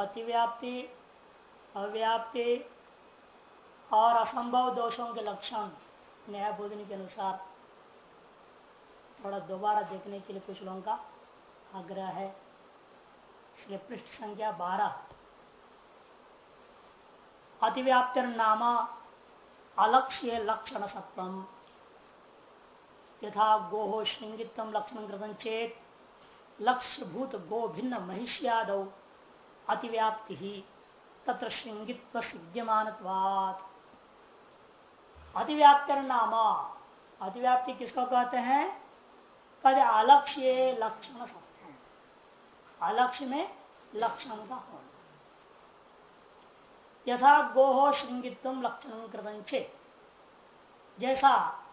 अतिव्याप्ति, अव्याप्ति और असंभव दोषों के लक्षण न्याय बोधन के अनुसार थोड़ा दोबारा देखने के लिए कुछ लोगों का आग्रह है। इसलिए पृष्ठ संख्या बारह। अतिव्याप्तिर नामा अलक्ष्य लक्षण सत्वम यथा गो श्रृंगितम लक्षण कृतन चेत लक्ष्य भूत गो भिन्न महिष्याद। अतिव्याप्ति ही, तत्र श्रृंगित्व सिद्ध्यमान अतिव्याप्ति नाम अतिव्याप्ति किसको कहते हैं? कद अलक्ष्य लक्षण सत्य अलक्ष्य में लक्षण का होना। यथा गोहो श्रृंगित्व लक्षण कृतन जैसा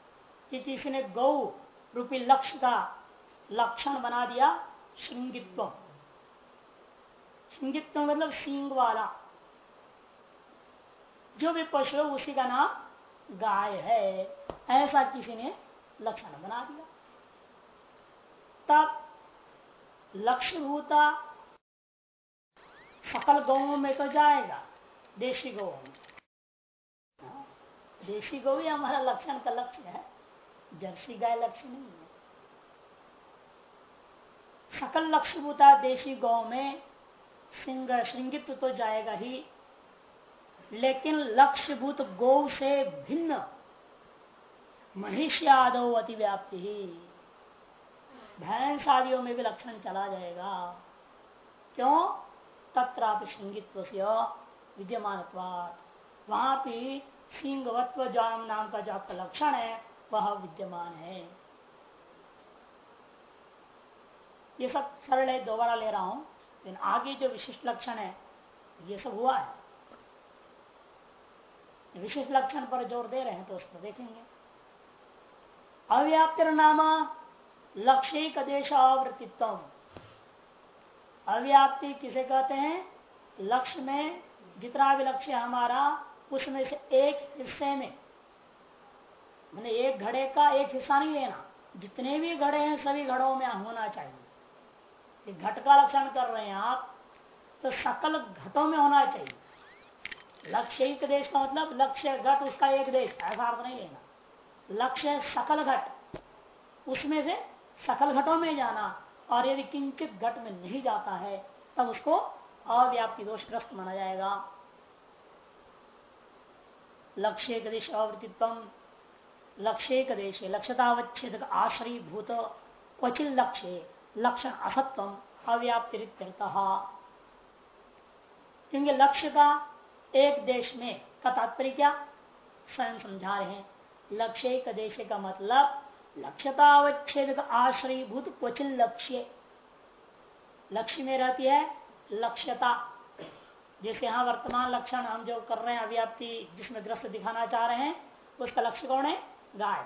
कि किसी ने गौ रूपी लक्ष्य का लक्षण बना दिया श्रृंगित्व श्रृंगित्व मतलब सींग वाला। जो भी पशु है उसी का नाम गाय है। ऐसा किसी ने लक्षण बना दिया। तब लक्ष्य सकल गौ में तो जाएगा देशी गौ में। हाँ, देशी गौ ही हमारा लक्षण का लक्ष्य है जर्सी गाय लक्ष्य नहीं है। सकल लक्ष्य भूता देशी गौ में सिंह श्रृंगित्व तो जाएगा ही। लेकिन लक्ष्यभूत गौ से भिन्न। महिष्यादो अतिव्याप्ति ही। भैंस आदियों में भी लक्षण चला जाएगा। क्यों? तत्रापि श्रृंगित्व से विद्यमान वहाँ भी सिंहवत्व जाम नाम का जो आपका लक्षण है, वह विद्यमान है। ये सब सरल है, दोबारा ले रहा हूँ। लेकिन आगे जो विशिष्ट लक्षण है, ये सब हुआ है। विशिष्ट लक्षण पर ज़ोर दे रहे हैं तो उसको देखेंगे। अव्याप्त नामा लक्ष्य देश आवृत्तित्व अव्याप्ति किसे कहते हैं? लक्ष्य में जितना भी लक्ष्य हमारा, उसमें से एक हिस्से में। मैंने एक घड़े का एक हिस्सा नहीं लेना। जितने भी घड़े हैं, सभी घड़ों में होना चाहिए। घट का लक्षण कर रहे हैं आप तो सकल घटों में होना चाहिए। लक्ष्य एक देश का मतलब लक्ष्य घट उसका एक देश, ऐसा अर्थ नहीं लेना। लक्ष्य सकल घट, उसमें से सकल घटों में जाना, और यदि किंचित घट में नहीं जाता है, तब उसको अव्याप्ति दोषग्रस्त माना जाएगा। लक्ष्य देश अवृत्तित्व लक्ष्य देश लक्ष्यतावच्छेद आश्रय भूत क्वचिल लक्ष्य। लक्षण असत्व अव्याप्तिरित क्योंकि लक्ष्य का एक देश में का तात्पर्य क्या? स्वयं समझा रहे हैं। लक्ष्य एक देश का मतलब लक्ष्यतावच्छेद आश्रयभूत क्वचिल लक्ष्य। लक्ष्य में रहती है लक्ष्यता। जैसे यहाँ वर्तमान लक्षण हम जो कर रहे हैं, अव्याप्ति जिसमें ग्रस्त दिखाना चाह रहे हैं, उसका लक्ष्य कौन है? गाय।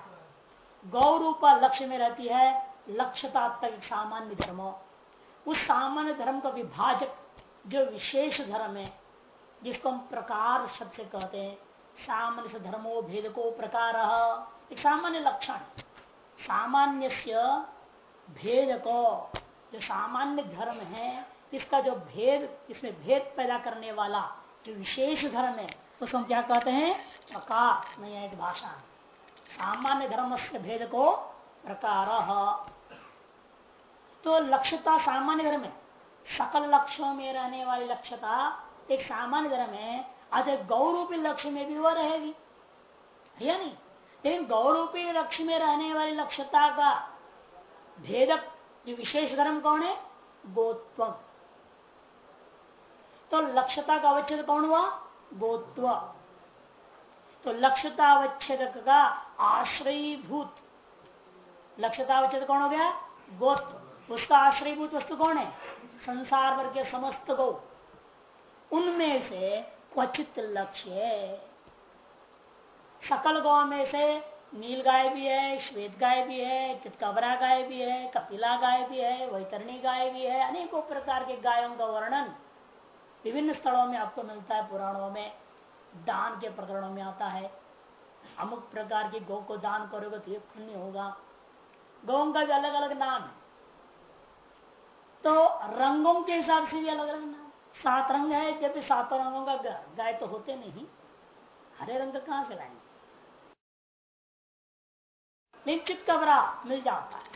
गौ रूपा लक्ष्य में रहती है लक्ष्यता तक सामान्य धर्म उस सामान्य धर्म का विभाजक जो विशेष धर्म है, जिसको हम प्रकार शब्द से कहते हैं, सामान्य धर्मो भेद को प्रकार, एक सामान्य लक्षण। सामान्य भेद को जो सामान्य धर्म है, इसका जो भेद, इसमें भेद पैदा करने वाला जो विशेष धर्म है, उसको हम क्या कहते हैं? प्रकार नहीं है भाषा। सामान्य धर्म से भेद को प्रकार। तो लक्ष्यता सामान्य धर्म है। सकल लक्ष्यों में रहने वाली लक्ष्यता एक सामान्य धर्म है। अतः गौरूपी लक्ष्य में भी वह रहेगी। या नहीं? लेकिन गौरूपी लक्ष्य में रहने वाली लक्ष्यता का भेदक जो विशेष धर्म कौन है? गोत्व तो लक्ष्यता का अवच्छेद कौन हुआ? गोत्व तो लक्ष्यता लक्ष्यतावच्छेद का आश्रयभूत लक्ष्यतावच्छेद कौन हो गया? गोत्व उसका आश्रयभूत वस्तु कौन है? संसार भर के समस्त गौ उनमें से क्वचित लक्ष्य सकल गौ में से नील गाय भी है, श्वेत गाय भी है, चितकबरा गाय भी है, कपिला गाय भी है, वैतरणी गाय भी है, अनेकों प्रकार के गायों का वर्णन विभिन्न स्थलों में आपको मिलता है, पुराणों में, दान के प्रकरणों में आता है। अमुक प्रकार की गौ को दान करोगे तो ये पुण्य होगा। गौ का भी अलग अलग नाम है। तो रंगों के हिसाब से भी अलग नाम सात रंग है, जब सातों रंगों का गाय तो होते नहीं। हरे रंग कहाँ से लाएँगे? निश्चित कबरा मिल जाता है।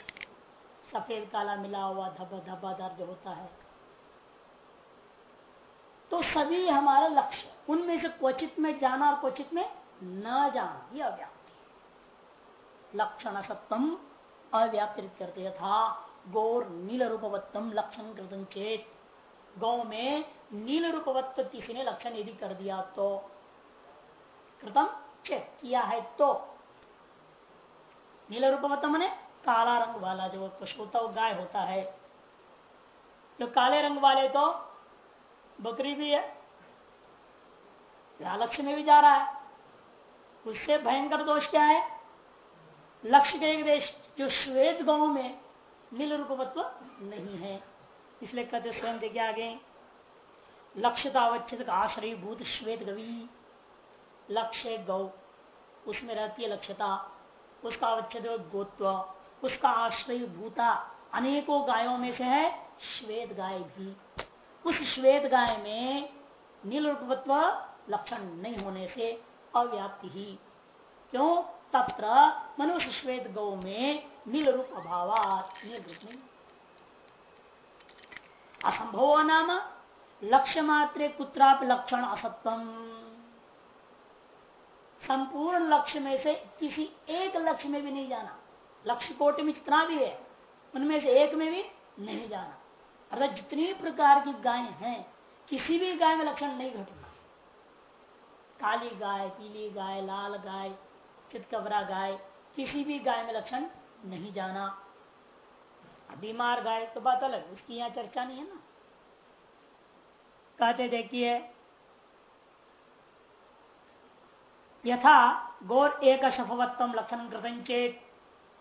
सफ़ेद, काला मिला हुआ धब्बा धब्बादार जो होता है। तो सभी हमारा लक्ष्य, उनमें से क्वचित में जाना और क्वचित में न जाना यह अव्याप्ति लक्षण सत्तम अव्याप्त करते था गौर नील रूपवत्तम लक्षण कृतन चेत। गौ में नील रूपवत्त किसी ने लक्षण यदि कर दिया तो कृतम चेत। किया है तो? नील रूपवत्तम ने काला रंग वाला जो पशु होता है वो गाय होता है। जो काले रंग वाले तो बकरी भी है लक्ष्य में भी जा रहा है। उससे भयंकर दोष क्या है? लक्ष्य के देश, जो श्वेत गाँव में नील रूपवत्व नहीं है। इसलिए कहते स्वयं देखे आगे? लक्ष्यतावच्छेद आश्रय भूत श्वेत गवी। लक्ष्य गौ। उसमें रहती है लक्ष्यता उसका अवच्छेद गोत्व। उसका आश्रय भूता अनेकों गायों में से है, श्वेत गाय भी। उस श्वेत गाय में नील रूपत्व लक्षण नहीं होने से अव्याप्ति ही। क्यों? तत्र मनुष्य श्वेत गौ में नील रूप अभाव असंभव नाम लक्ष्य मात्र कुत्राप लक्षण असत्वम संपूर्ण लक्ष्य में से किसी एक लक्ष्य में भी नहीं जाना। लक्ष्य कोटि में जितना भी है, उनमें से एक में भी नहीं जाना। अर्थात जितनी प्रकार की गाय हैं, किसी भी गाय में लक्षण नहीं घटना। काली गाय, पीली गाय, लाल गाय, चितकबरा गाय, किसी भी गाय में लक्षण नहीं जाना। बीमार गाय तो बात अलग उसकी यहाँ चर्चा नहीं है ना। कहते देखिए, यथा गौर एक शफवत्तम लक्षण कृतंचेत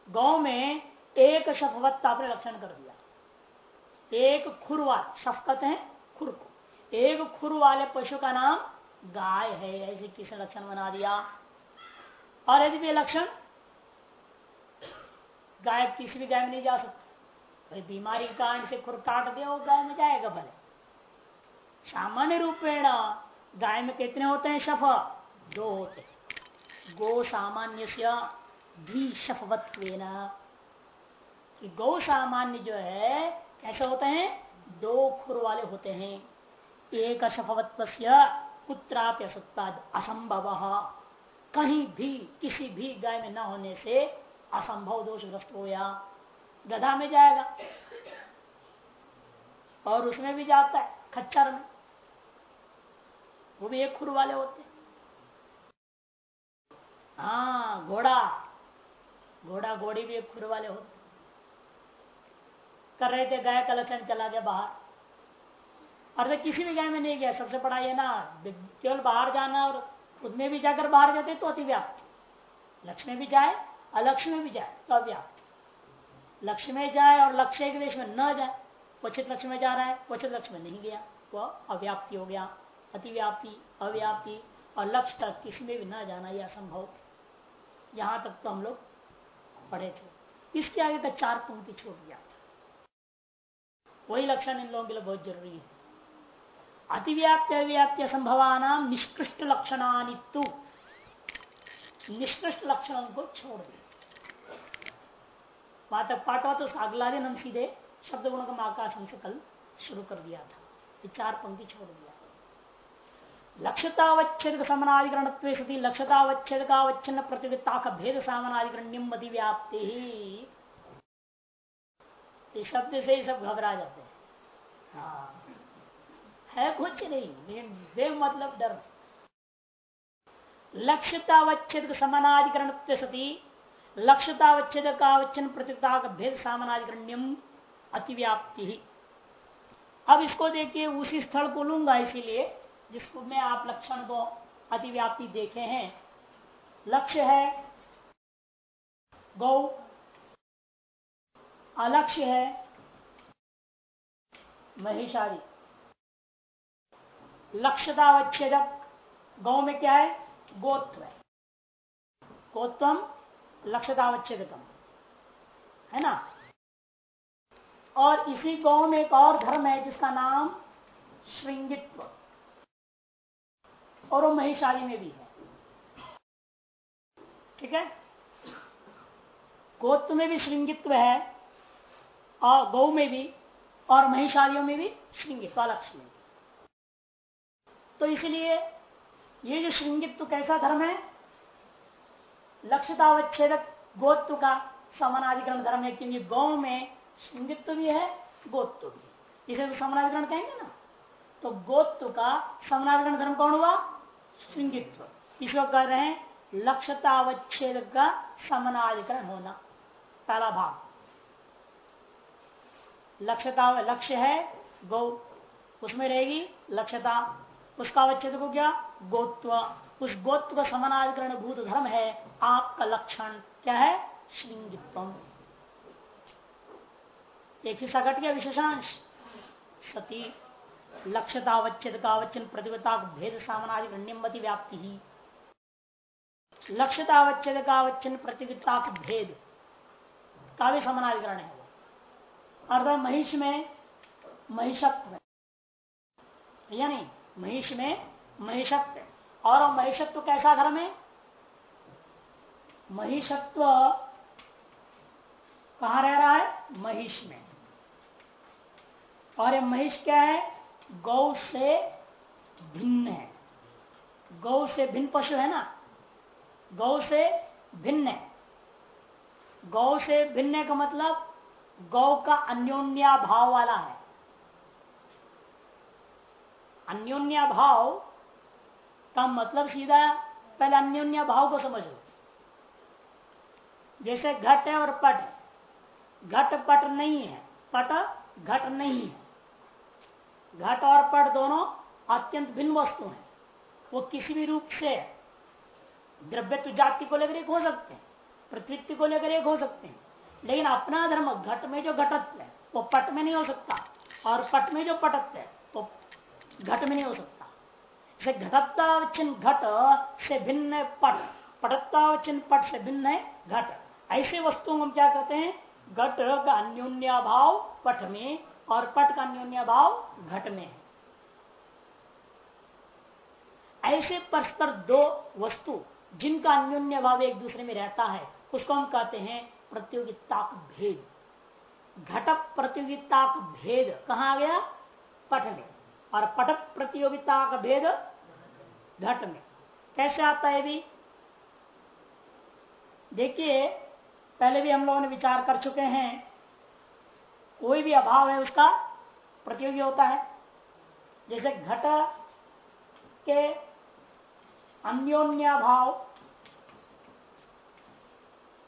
गौ में एक शफवत्ता आपने लक्षण कर दिया। एक खुरवाल शफ कहते हैं खुर को। एक खुर वाले पशु का नाम गाय है, ऐसे किसी लक्षण बना दिया। और यदि लक्षण गाय भी गाय में नहीं जा सकता। भाई बीमारी कारण से खुर काट दे, वो गाय में जाएगा भले। सामान्य रूपेण गाय में कितने होते हैं शफ? दो होते हैं। गो सामान्य द्विशफवत्व गौ सामान्य जो है, कैसे होते हैं? दो खुर वाले होते हैं। एक शफवत्व पुत्राप्य असंभव। कहीं भी, किसी भी गाय में न होने से असंभव दोषग्रस्त हो या। गधा में जाएगा। और उसमें भी जाता है, खच्चर में। वो भी एक खुर वाले होते हैं। घोड़ा। घोड़ा घोड़ी भी एक खुर वाले होते कर रहे थे गाय का लक्षण, चला गया बाहर। और किसी भी गाय में नहीं गया, सबसे बड़ा ये ना केवल बाहर जाना और उसमें भी जाकर बाहर जाते तो अतिव्याप्त। लक्ष्य में भी जाए अलक्ष्य में भी जाए तो अव्याप्त लक्ष्य में जाए और लक्ष्य के देश में न जाए, क्वचित लक्ष्य में जा रहा है, क्वचित लक्ष्य में नहीं गया, वह अव्याप्ति हो गया, अतिव्याप्ति, अव्याप्ति, और लक्ष्य तक किसी में भी न जाना यह असंभव यहाँ तक तो हम लोग पढ़े थे। इसके आगे का चार पंक्ति छोड़ दिया वही लक्षण इन लोगों के लिए बहुत ज़रूरी है। अतिव्याप्त, अव्याप्त संभवान निष्कृष्ट लक्षणानि निष्कृष्ट लक्षणों को छोड़ दिया। वहाँ तक तो अगला दिन हम सीधे शब्द गुण का आकाश हमसे कल शुरू कर दिया था। ये चार पंक्ति छोड़ दिया। लक्ष्यतावच्छेद समानाधिकरण सती लक्ष्यतावच्छेद का अवच्छिन्न प्रतियोगिता का भेद सामनाधिकरण्यम व्याप्ति ही। शब्द से ही सब घबरा जाते हैं। हाँ। है कुछ नहीं वे मतलब डर। लक्ष्यतावच्छेद समानाधिकरण सती लक्ष्यतावच्छेद का अवच्छिन्न प्रतियोगिता का भेद सामनाधिकरण्यम अतिव्याप्ति। ही अब इसको देखिए, उसी स्थल को लूँगा इसीलिए जिसको में आप लक्षण को अतिव्याप्ति देखे हैं। लक्ष्य है, गौ। अलक्ष्य है महिषादी लक्ष्यतावच्छेदक गौ में क्या है? गोत्व है। लक्ष्यतावच्छेदकम है ना? और इसी गौ में एक और धर्म है जिसका नाम श्रृंगित्व। और वो महिषाली में भी है। ठीक है? गोत्व में भी श्रृंगित्व है और गौ में भी और महिषालियों में भी श्रृंगित्व अलग श्रृंगित्व तो इसलिए ये जो श्रृंगित्व कैसा धर्म है? लक्ष्यतावच्छेदक गोत्व का समानाधिकरण धर्म है, क्योंकि गौ में श्रृंगित्व भी है गोत्व भी इसे तो समानाधिकरण कहेंगे ना? तो गोत्व का समानाधिकरण धर्म कौन हुआ? श्रृंगित्व इसको कह रहे हैं लक्ष्यतावच्छेद का समानाधिकरण होना। पहला भाग। लक्ष्यता लक्ष्य है, गौ। उसमें रहेगी लक्ष्यता उसका अवच्छेद को क्या? गोत्व। उस गोत्व का समानाधिकरण भूत धर्म है, आपका लक्षण क्या है? श्रृंगित्व एक हिस्सा घट गया विशेषांश। सती लक्ष्यतावच्छेद का अवच्छन प्रतिवता भेद सामनाधिकरण्यमति व्याप्ति ही। लक्ष्यतावच्छेद का अवच्छन प्रतियोगिता भेद, का भी समानाधिकरण है वो। अर्थात महिष में महिषत्व या नहीं महिष में महिषत्व और महिषत्व कैसा धर्म है? महिषत्व कहा रह रहा है? महिष में। और ये महिष क्या है? गौ से भिन्न है। गौ से भिन्न पशु है ना? गौ से भिन्न है। गौ से भिन्न का मतलब गौ का अन्योन्या भाव वाला है। अन्योन्या भाव का मतलब सीधा पहले अन्योन्या भाव को समझ लो। जैसे घट है और पट। घट पट नहीं है, पट घट नहीं है। घट और पट दोनों अत्यंत भिन्न वस्तु हैं। वो किसी भी रूप से द्रव्यत्व जाति को लेकर एक हो सकते हैं पृथ्वी को लेकर एक हो सकते हैं। लेकिन अपना धर्म, घट में जो घटत्व है, वो पट में नहीं हो सकता। और पट में जो पटत्व है, वो घट में नहीं हो सकता। घटत्तावचिन घट से भिन्न पट पटत्तावचिन पट से भिन्न है, घट। ऐसे वस्तुओं को हम क्या कहते हैं? घट का अन्योन्या भाव पट में और पट का अन्योन्या भाव घट में ऐसे परस्पर दो वस्तु जिनका अन्योन्य भाव एक दूसरे में रहता है, उसको हम कहते हैं प्रतियोगिता भेद। घट प्रतियोगिता भेद कहा गया? पट में। और पट प्रतियोगिता का भेद घट में। कैसे आता है भी? देखिए, पहले भी हम लोगों ने विचार कर चुके हैं, कोई भी अभाव है उसका प्रतियोगी होता है। जैसे घट के अन्योन्या भाव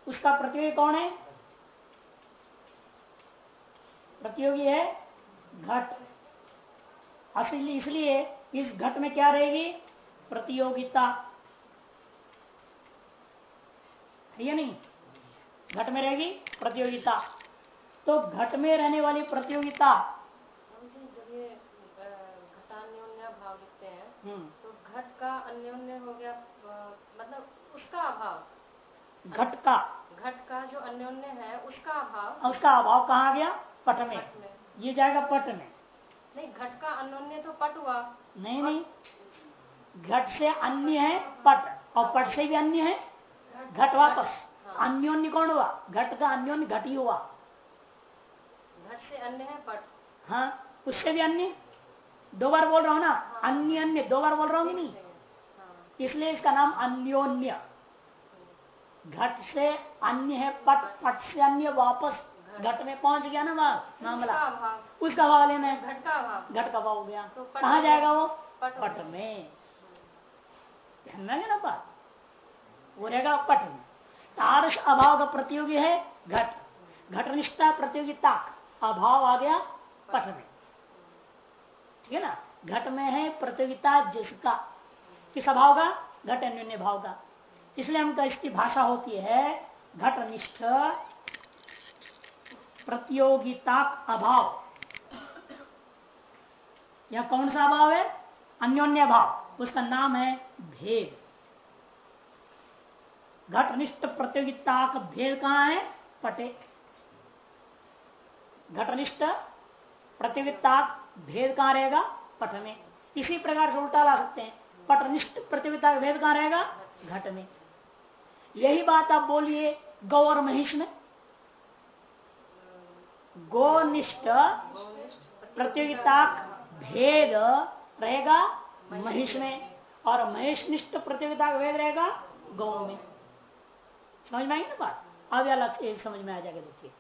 उसका प्रतियोगी कौन है? प्रतियोगी है घट। असली इसलिए इस घट में क्या रहेगी? प्रतियोगिता। है या नहीं? घट में रहेगी प्रतियोगिता। तो घट में रहने वाली प्रतियोगिता। भाव लिखते हैं हम्म, तो घट का अन्योन्य हो गया मतलब उसका अभाव। घट का। घट का जो अन्योन्य है उसका अभाव। उसका अभाव कहा गया? पट में। पट में। ये जाएगा पट में। नहीं घट का अन्योन्य तो पट हुआ। नहीं नहीं। घट से अन्य है पट। और पट से भी अन्य है घट वापस। हाँ। अन्योन्य कौन हुआ? घट का अन्योन्य घट ही हुआ। घट से अन्य है पट। हाँ उससे भी अन्य? दो बार बोल रहा हूँ ना? अन्य अन्य दो बार बोल रहा हूँ नहीं? हाँ। इसलिए इसका नाम अन्योन्य। घट से अन्य है पट। पट से अन्य वापस। घट। में पहुँच गया ना वह मामला। उसका भाव लेना है। घट का अभाव घट का भाव हो गया। तो कहा जाएगा वो? पट पट में। ध्यान ना बात वो रहेगा पट में तारस अभाव का प्रतियोगी है, घट। घटनिष्ठा प्रतियोगिता अभाव आ गया पट में ठीक है ना? घट में है प्रतियोगिता जिसका, किस अभाव का? घट अन्य भाव का। इसलिए हम इसकी भाषा होती है, घटनिष्ठ प्रतियोगिता अभाव। यह कौन सा अभाव है? अन्योन्य भाव उसका नाम है भेद। घटनिष्ठ प्रतियोगिता का भेद कहाँ है? पटे। घटनिष्ठ प्रतियोगिता भेद कहाँ रहेगा? पट में। इसी प्रकार से उल्टा ला सकते हैं। पटनिष्ठ प्रतियोगिता भेद कहाँ रहेगा? घट में। यही बात आप बोलिए गौ और महिष में गोनिष्ठ प्रतियोगिता भेद रहेगा महिष में, और महिषनिष्ठ प्रतियोगिता का भेद रहेगा गौ में। समझ में आई ना बात? अब या लक्ष्य समझ में आ जाएगा, देखिए।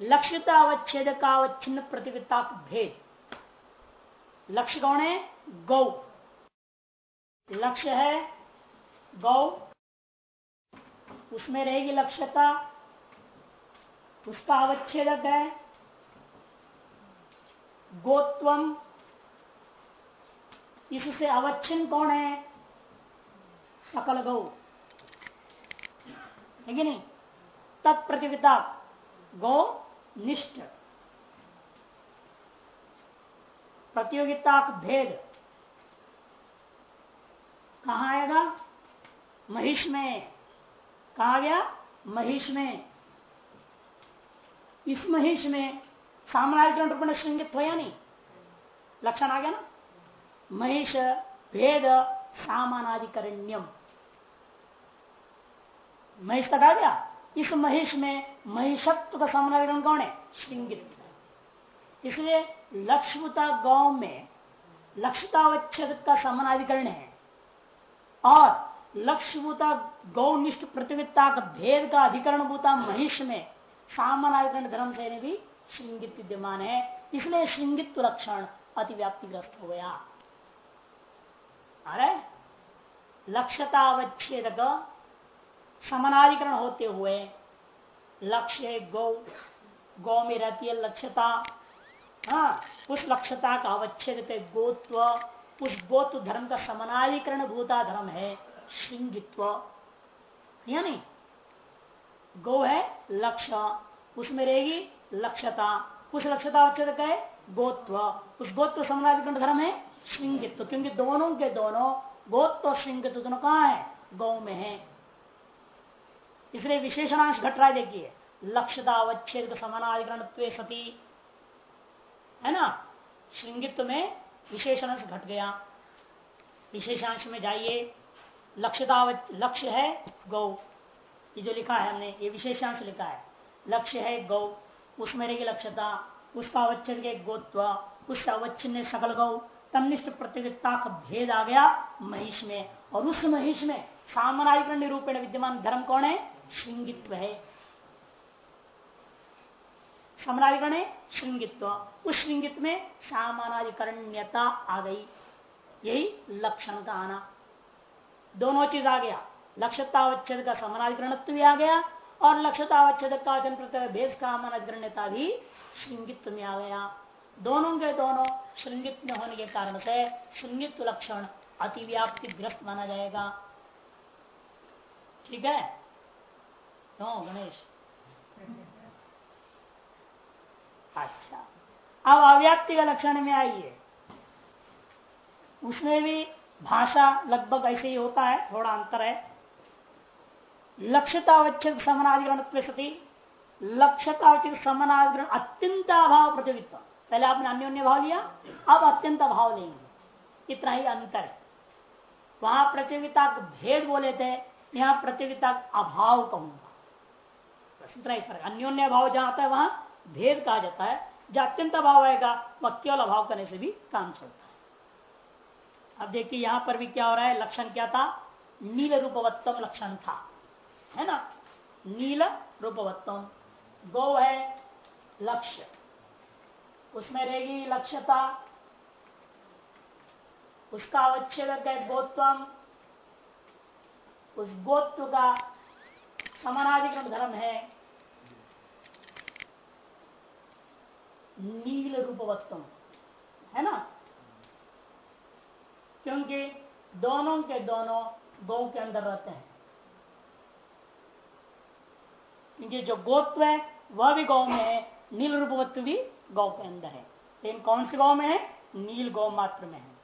लक्ष्यता अवच्छेद का अवच्छिन्न प्रतियोगिता भेद। लक्ष्य कौन है? गौ। लक्ष्य है गौ। उसमें रहेगी लक्ष्यता उसका अवच्छेदक है गोत्वम। इससे अवच्छिन्न कौन है? सकल गौ। है नहीं? तत्प्रतियोगिता गौ निष्ठ। प्रतियोगिता भेद। कहा आएगा? महिष में। कहा गया? महिष में। इस महिष में साम्राज्य रूप में श्रृंगित हो या नहीं? लक्षण आ गया ना? महिष भेद सामानाधिकरण्यम। महिष का दिया इस महिष में महिषत्व का सामानाधिकरण कौन है? श्रृंगित। इसलिए लक्ष्मता गाँव में लक्ष्यतावच्छेद का समानाधिकरण है और लक्ष्यभूता गौनिष्ठ प्रतियोगिता का भेद का अधिकरण भूता महिष में, सामानाधिकरण धर्म से भी श्रृंगित विद्यमान है। इसलिए श्रृंगित्व लक्षण अतिव्याप्तिग्रस्त हो गया। अरे लक्ष्यतावच्छेद समानाधिकरण होते हुए लक्ष्य है, गौ गौ में रहती है लक्ष्यता हाँ उस लक्ष्यता का अवच्छेद गोत्व, उस गोत्व धर्म का समानाधिकरण भूता धर्म है श्रृंगित्व या नहीं गो है लक्ष्य, उसमें रहेगी लक्ष्यता उस लक्ष्यता अवच्छेद का है गोत्व। उस गोत्व समानाधिकरण धर्म है श्रृंगित्व क्योंकि दोनों के दोनों गोत्व श्रृंगित्व दोनों कहा है? गौ में है। इसलिए विशेषणांश घट रहा है, देखिए। लक्ष्यता अवच्छेद समानाधिकरण सती। है ना? श्रृंगित्व में विशेषणांश घट गया। विशेषांश में जाइए। लक्ष्यता लक्ष्य है गौ। ये जो लिखा है हमने, ये विशेषांश लिखा है। लक्ष्य है गौ। उसमें रहेगी लक्ष्यता उसका अवच्छेद गोत्व, उसका अवच्छिन्न सकल गौ। तनिष्ठ प्रतियोगिता का भेद आ गया महिष में। और उस महिष में सामनाधिकरण निरूपण विद्यमान धर्म कौन है? श्रृंगित्व है। समनाधिकरण श्रृंगित्व उस श्रृंगित्व में सामानाधिकरण्यता आ गई। यही लक्षण का आना दोनों चीज़ आ गया। लक्ष्यतावच्छेद का समानाधिकरण भी आ गया और लक्ष्यतावच्छेद का भेद का भी श्रृंगित्व में आ गया। दोनों के दोनों श्रृंगित में होने के कारण से श्रृंगित्व लक्षण अतिव्याप्ति ग्रस्त माना जाएगा। ठीक है? क्यों, गणेश? अच्छा। अब अव्याप्ति का लक्षण में आइए। उसमें भी भाषा लगभग ऐसे ही होता है, थोड़ा अंतर है। लक्ष्यतावच्छेद समानाधिकरण सती। लक्ष्यतावच्छेद समानाधिकरण अत्यंत अभाव प्रतियोगिता पहले आपने अन्योन्य भाव लिया, अब अत्यंत अभाव लेंगे इतना ही अंतर है। वहाँ प्रतियोगिता भेद बोले थे, यहाँ प्रतियोगिता अभाव कहूँगा। बस इतना ही फ़र्क। अन्योन्य भाव जहाँ आता है, वहाँ भेद कहा जाता है। जहाँ अत्यंत अभाव आएगा, वह केवल अभाव करने से भी काम चलता है। अब देखिए, यहाँ पर भी क्या हो रहा है? लक्षण क्या था? नील रूपवत्तम लक्षण था। है ना? नील रूपवत्तम। गौ है लक्ष्य। उसमें रहेगी लक्ष्यता उसका अवच्छेद है गोत्वम उस गोत्व का समानाधिकरण धर्म है। नील रूपवत्तम, है ना? क्योंकि दोनों के दोनों गौ के अंदर रहते हैं। क्योंकि जो गोत्व है, वह भी गौ में है, नील रूपवत्व भी गौ के अंदर है। लेकिन कौन सी गौ में है? नील गौ मात्र में है।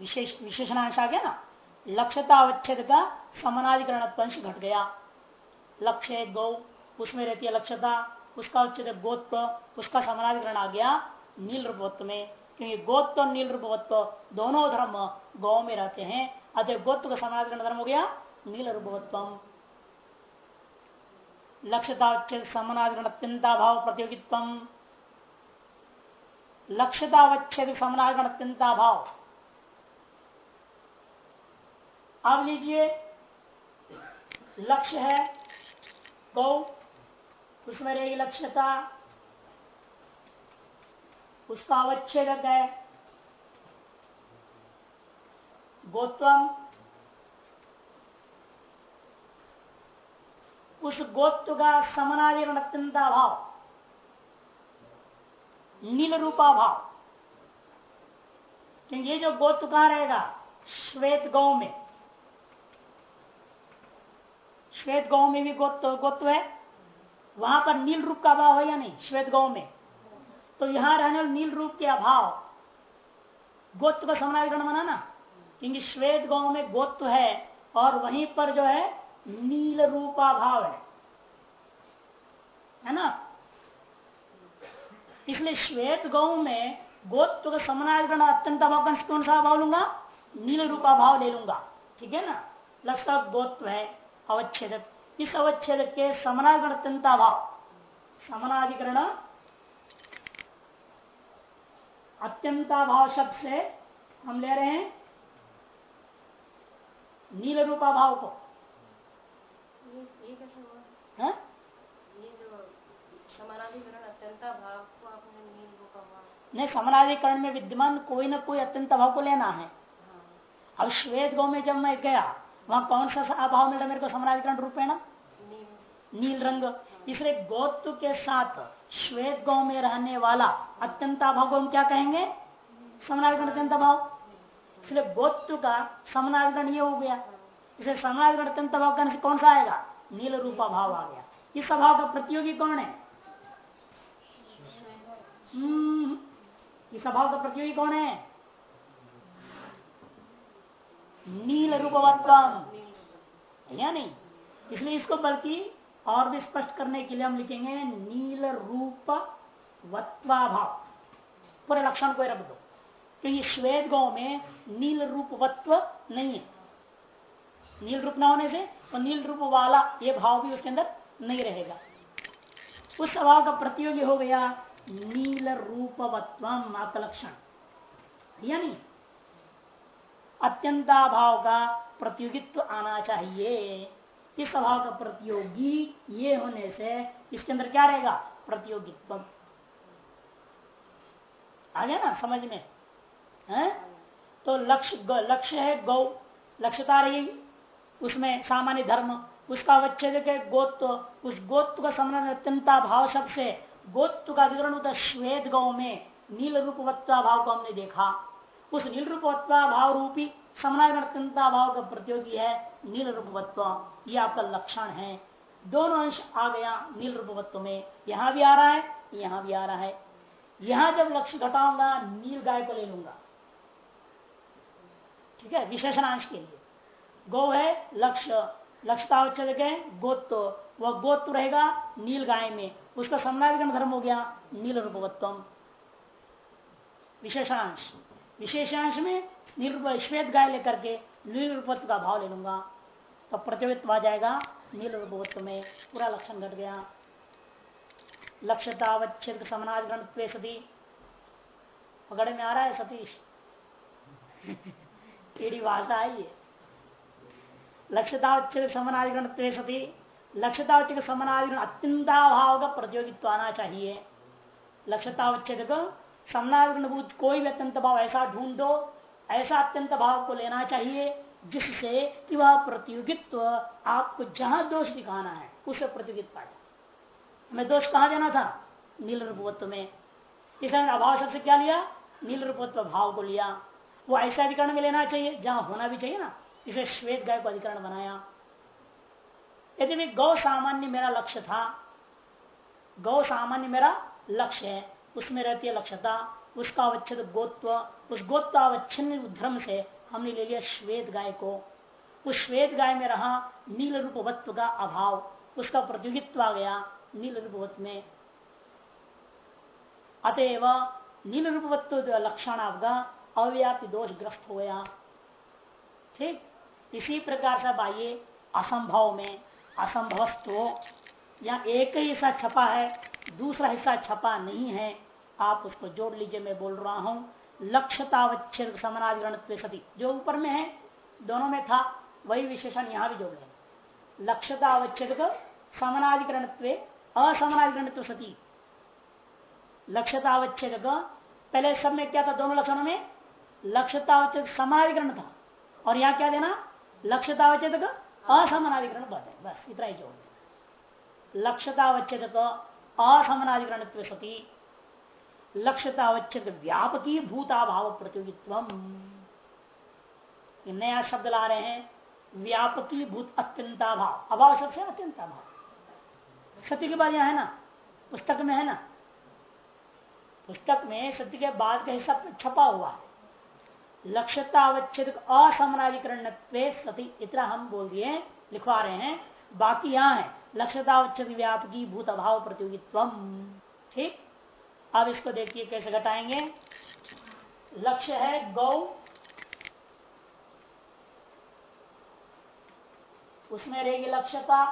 विशेष विशेषणांश आ गया ना? लक्ष्यता अवच्छेद का समानाधिकरण अंश घट गया। लक्ष्य गौ, उसमें रहती है लक्ष्यता उसका उच्चत गोत्व, उसका समानाधिकरण आ गया नील रूपत्व में। क्योंकि गोत्व और नील रूपवत्व दोनों धर्म गौ में रहते हैं। अतः गोत्व का समानाधिकरण धर्म हो गया नील रूपवत्व लक्ष्यता समानाधिकरण अत्यंता भाव प्रतियोगित्व लक्ष्यतावच्छेद समानाधिकरण अत्यंता भाव अब लीजिए, लक्ष्य है गौ उसमें रहेगी लक्ष्यता, उसका अवच्छेदक है, गोत्वम। उस गोत्व का समनाधिकरण अत्यंता भाव नील रूपा भाव। क्योंकि ये जो गोत्व कहा रहेगा? श्वेत गौ में। श्वेत गौ में भी गोत्व गोत्व है। वहाँ पर नील रूप का अभाव है या नहीं? श्वेत गौ में। तो यहाँ रहने वाले नील रूप के अभाव। गोत्व का समानाधिकरण माना ना क्योंकि श्वेत गौ में गोत्व है और वहीं पर जो है नील रूपा भाव है। है ना? इसलिए श्वेत गौ में गोत्व का समानाधिकरण अत्यंत कौन सा भाव लूँगा? नील रूपा भाव ले लूँगा। ठीक है ना? लगता गोत्व है, अवच्छेद। इस अवच्छेद के समानाधिकरण अत्यंत अभाव। समानाधिकरण अत्यंताभाव शब्द से हम ले रहे हैं नील रूपा भाव को। ये ये है? ये जो समानाधिकरण अत्यंता भाव को आपने नील रूपा हुआ नहीं समानाधिकरण में विद्यमान कोई ना कोई अत्यंत भाव को लेना है। हाँ। अब श्वेत गौ में जब मैं गया वहाँ कौन सा अभाव मिला मेरे को समानाधिकरण रूपेण नील। नील रंग। इसलिए गोत्व के साथ श्वेत गौ में रहने वाला अत्यंत अभाव को हम क्या कहेंगे? समनाधिकरण अत्यंत अभाव। इसलिए गोत्व का समनाधिकरण ये हो गया। इसलिए समनाधिकरण अत्यंत अभाव करने से कौन सा आएगा? नील रूपा भाव आ गया। इस अभाव का प्रतियोगी कौन है? हम्म, इस अभाव का प्रतियोगी कौन है? नील रूपवत्व या नहीं? इसलिए इसको बल्कि और भी स्पष्ट करने के लिए हम लिखेंगे नील रूप वत्वाभाव पूरे लक्षण को रख दो। क्योंकि श्वेत गौ में नील रूपवत्व नहीं है। नील रूप ना होने से और नील रूप वाला ये भाव भी उसके अंदर नहीं रहेगा। उस स्वभाव का प्रतियोगी हो गया नील रूपवत्व आपका लक्षण या नहीं अत्यंताभाव का प्रतियोगित्व आना चाहिए। इस स्वभाव का प्रतियोगी ये होने से इसके अंदर क्या रहेगा? प्रतियोगित्व आ गया ना समझ में? है? तो लक्ष्य लक्ष्य है गौ। लक्ष्यता रही। उसमें सामान्य धर्म, उसका अवच्छेद के गोत्व उस गोत्व का समरण अत्यंता भाव शब्द से गोत्व का विवरण होता श्वेत गौ में नील रूपवत्ता भाव को हमने देखा। उस नील रूपवत्ता भाव रूपी समनागरण अत्यंता भाव का प्रतियोगी है नील रूपवत्व ये आपका लक्षण है। दोनों अंश आ गया नील रूपवत्व में। यहाँ भी आ रहा है, यहाँ भी आ रहा है। यहाँ जब लक्ष्य घटाऊँगा, नील गाय को ले लूँगा। ठीक है? विशेषणांश के लिए। गौ है, लक्ष्य। लक्ष्यतावच्छेद के गोत्व। वह गोत्व रहेगा नील गाय में। उसका समनाधिकरण धर्म हो गया नील रूपवत्व विशेषांश। विशेषांश में नील श्वेत गाय लेकर के नील रूपत्व का भाव ले लूँगा। तो प्रतियोगित्व आ जाएगा नील रूपत्व में। पूरा लक्षण घट गया। लक्ष्यतावच्छेद समनाधिकरण सती। पकड़ में आ रहा है सतीश। टेढ़ी भाषा आई है लक्ष्यतावच्छेद समनाधिकरण सती। लक्ष्यतावच्छेद समनाधिकरण अत्यंताभाव का प्रतियोगित्व आना चाहिए। लक्ष्यतावच्छेद का समनाधिकरण कोई भी अत्यंत भाव ऐसा ढूंढो, ऐसा अत्यंत भाव को लेना चाहिए, जिससे कि वह प्रतियोगित्व आपको जहाँ दोष दिखाना है, उसे प्रतियोगित्व पाए हमें दोष कहा देना था? नील रूपत्व में। इसलिए अभाव शब्द से क्या लिया? नील रूपत्व भाव को लिया। वो ऐसा अधिकरण में लेना चाहिए, जहाँ होना भी चाहिए ना। इसलिए श्वेत गाय को अधिकरण बनाया। यदि भी गौ सामान्य मेरा लक्ष्य था, गौ सामान्य मेरा लक्ष्य है, उसमें रहती है लक्ष्यता, उसका अवच्छेद गोत्व, उस गोत्व अवच्छिन्न धर्म से हमने ले लिया श्वेत गाय को। उस श्वेत गाय में रहा नील रूपवत्व का अभाव, उसका प्रतियोगित्व आ गया नील रूपवत्व में। अतएव नील रूपवत्व लक्षण आपका अव्याप्ति दोष ग्रस्त हो गया। ठीक? इसी प्रकार से आइए, असंभव में, असंभवस्तु। या एक ही हिस्सा छपा है, दूसरा हिस्सा छपा नहीं है। आप उसको जोड़ लीजिए, मैं बोल रहा हूँ। लक्ष्यतावच्छेद समानाधिकरण सती। जो ऊपर में है, दोनों में था, वही विशेषण यहाँ भी जोड़ लेंगे लक्ष्यतावच्छेद समानाधिकरण असमानाधिकरण सती। लक्ष्यतावच्छेद पहले सब में क्या था, दोनों लक्षणों में? लक्ष्यतावच्छेद समानाधिकरण था। और यहाँ क्या देना? लक्ष्यतावच्छेद असमानाधिकरण बता बस इतना ही जोड़ देना लक्ष्यतावच्छेद असमानाधिकरण सती। लक्ष्यतावच्छेद व्यापकी भूताभाव प्रतियोगित्व नया शब्द ला रहे हैं, व्यापकी भूत अत्यंताभाव। अभाव सबसे अत्यंताभाव। सत्य के बाद यहाँ है ना? पुस्तक में है ना? पुस्तक में सत्य के बाद का हिस्सा छपा हुआ है। लक्ष्यतावच्छेद असमनाधिकरण सती। इतना हम बोल दिए, लिखवा रहे हैं। बाकी यहाँ है लक्ष्यतावच्छेद व्यापकी भूत अभाव प्रतियोगित्व ठीक? अब इसको देखिए कैसे घटाएँगे। लक्ष्य है गौ। उसमें रहेगी लक्ष्यता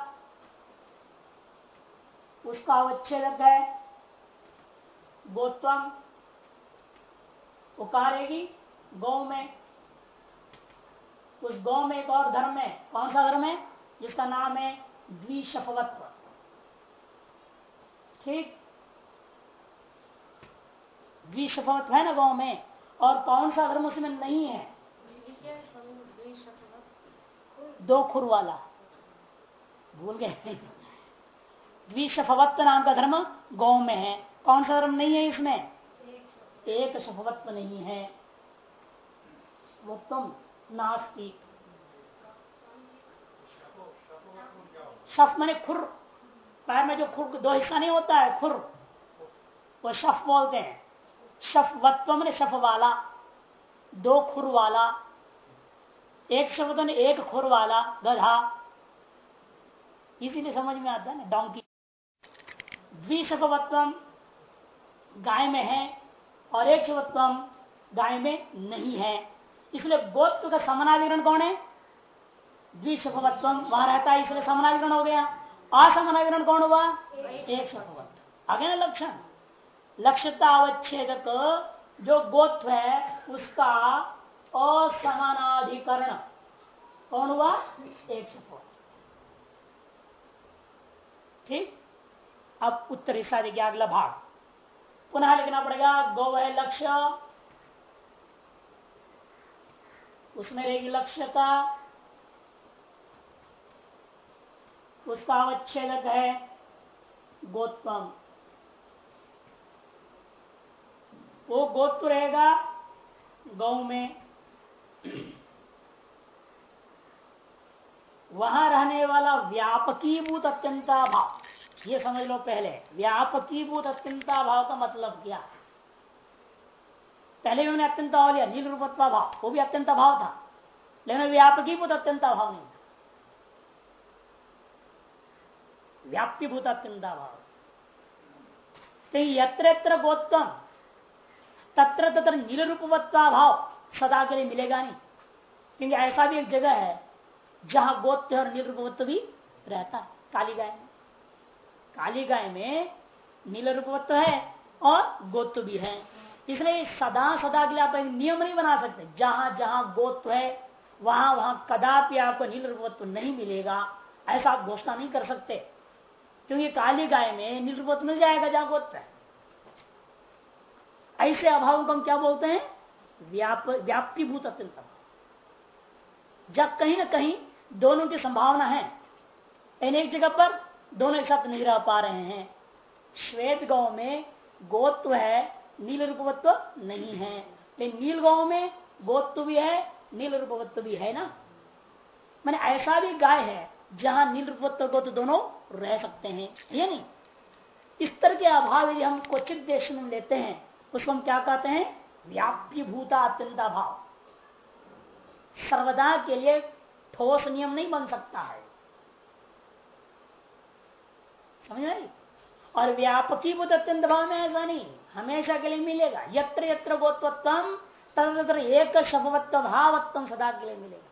उसका अवच्छेद है। गोत्वम रहेगी गौ में, उस गौ में एक और धर्म है। कौन सा धर्म है? जिसका नाम है द्विशफवत्व ठीक? द्विशफवत्व है ना गौ में? और कौन सा धर्म उसमें नहीं है? दो खुर वाला। भूल गए। द्विशफवत्व नाम का धर्म गौ में है। कौन सा धर्म नहीं है इसमें? एक शफवत्व नहीं है। वो तुम नास्तिक। शफ मैंने खुर। पैर में जो खुर दो हिस्सा नहीं होता है खुर। वो शफ बोलते हैं। शफवत्व मैंने शफ वाला दो खुर वाला। एक शब्द ने एक खुर वाला गधा। इसीलिए समझ में आता है ना डोंकी द्विशफवत्व गाय में है और एक शब्द गाय में नहीं है। इसलिए गोत्व का समानाधिकरण कौन है? द्विशफवत्व वहाँ रहता है, इसलिए समानाधिकरण हो गया। असमानाधिकरण कौन हुआ? एक शफवत्व आगे ना लक्षण। लक्ष्यता अवच्छेद जो गोत्व है, उसका असमानाधिकरण कौन हुआ? एक शफवत्व ठीक? अब उत्तर हिस्सा देखिए, अगला भाग। पुनः लिखना पड़ेगा, गौ है लक्ष्य। उसमें रहेगी लक्ष्यता उसका अवच्छेदक है गोत्वम वो गोत्व रहेगा गौ में। वहाँ रहने वाला व्यापकीभूत अत्यंता भाव, ये समझ लो पहले व्यापकीभूत अत्यंता भाव का मतलब क्या पहले भी मैंने अत्यंत भाव लिया नील रूपत्वा भाव, वो भी अत्यंत भाव था, लेकिन व्यापकीभूत अत्यंत भाव नहीं था। व्याप्तिभूत अत्यंता भाव। तो यत्र यत्र गोत्तम, तत्र तत्र नील रूपवत्ता भाव सदा के लिए मिलेगा नहीं, क्योंकि ऐसा भी एक जगह है, जहाँ गोत्य और नील रूपवत्व भी रहता है काली गाय में। काली गाय में नील रूपवत्व है और गोत्व भी है। इसलिए सदा सदा के लिए आप नियम नहीं बना सकते। जहाँ जहाँ गोत्व है, वहाँ वहाँ कदापि आपको नील रूपवत्व नहीं मिलेगा। ऐसा आप घोषणा नहीं कर सकते। क्योंकि काली गाय में नील मिल जाएगा जहाँ गोत्व है। ऐसे अभाव को हम क्या बोलते हैं? व्याप, व्याप्तिभूत अत्यंत जब कहीं ना कहीं दोनों की संभावना है। एक जगह पर दोनों एक साथ नहीं रह पा रहे हैं। श्वेत गौ में गोत्व है नील रूपवत्व नहीं है। लेकिन नील गौ में गोत्व भी है नील रूपवत्व भी है ना? मैंने ऐसा भी गाय है, जहाँ नील रूपवत्व गोत्व दोनों रह सकते हैं ये नहीं? इस तरह के अभाव यदि हम क्वचित देश में लेते हैं, उसको हम क्या कहते हैं? व्याप्ति भूता अत्यंत अभाव। सर्वदा के लिए ठोस नियम नहीं बन सकता है। समझ रही? और व्यापकी भूत अत्यंत भाव में ऐसा नहीं। हमेशा के लिए मिलेगा। यत्र यत्र गोत्वत्म तत्र एक शपवत्व भावत्व सदा के लिए मिलेगा।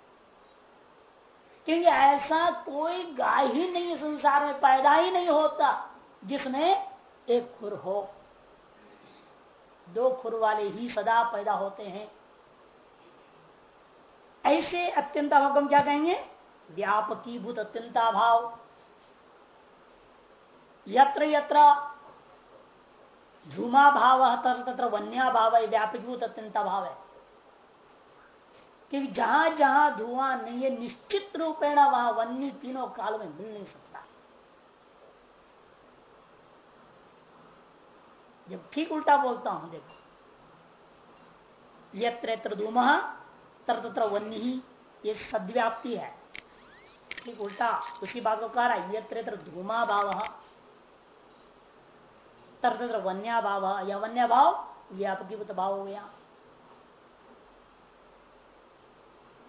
क्योंकि ऐसा कोई गाय ही नहीं संसार में पैदा ही नहीं होता जिसमें एक खुर हो। दो खुर वाले ही सदा पैदा होते हैं। ऐसे अत्यंत अभाव क्या कहेंगे? व्यापकी भूत अत्यंता भाव। यत्र यत्र धूमा भाव तत्र वन्या भाव है व्यापक अत्यंता भाव है। क्योंकि जहाँ जहाँ धुआँ नहीं है, निश्चित रूपेण वहाँ वन्य तीनों काल में मिल नहीं सकता। जब ठीक उल्टा बोलता हूँ, देखो। यत्र धूमा तर तत्र वन्य ही ये सद्व्याप्ति है। ठीक उल्टा, उसी बात को कह रहा है यत्र धूमा भाव वन्या भाव या वन्या भाव व्यापकीभूत भाव हो गया।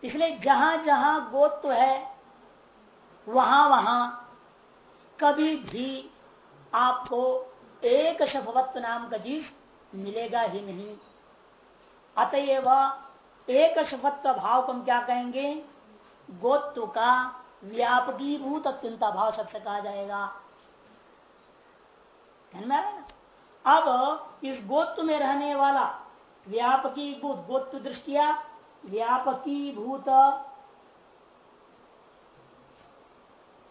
इसलिए जहाँ जहाँ गोत्व है, वहाँ वहाँ कभी भी आपको एक शफवत्व नाम का चीज़ मिलेगा ही नहीं। अतएव एक शफत्व भाव को हम क्या कहेंगे? गोत्व का व्यापकीभूत अत्यंता भाव सबसे कहा जाएगा। ध्यान में अब इस गोत्व में रहने वाला व्यापकी भूत गोत्व दृष्टिया, व्यापकी भूत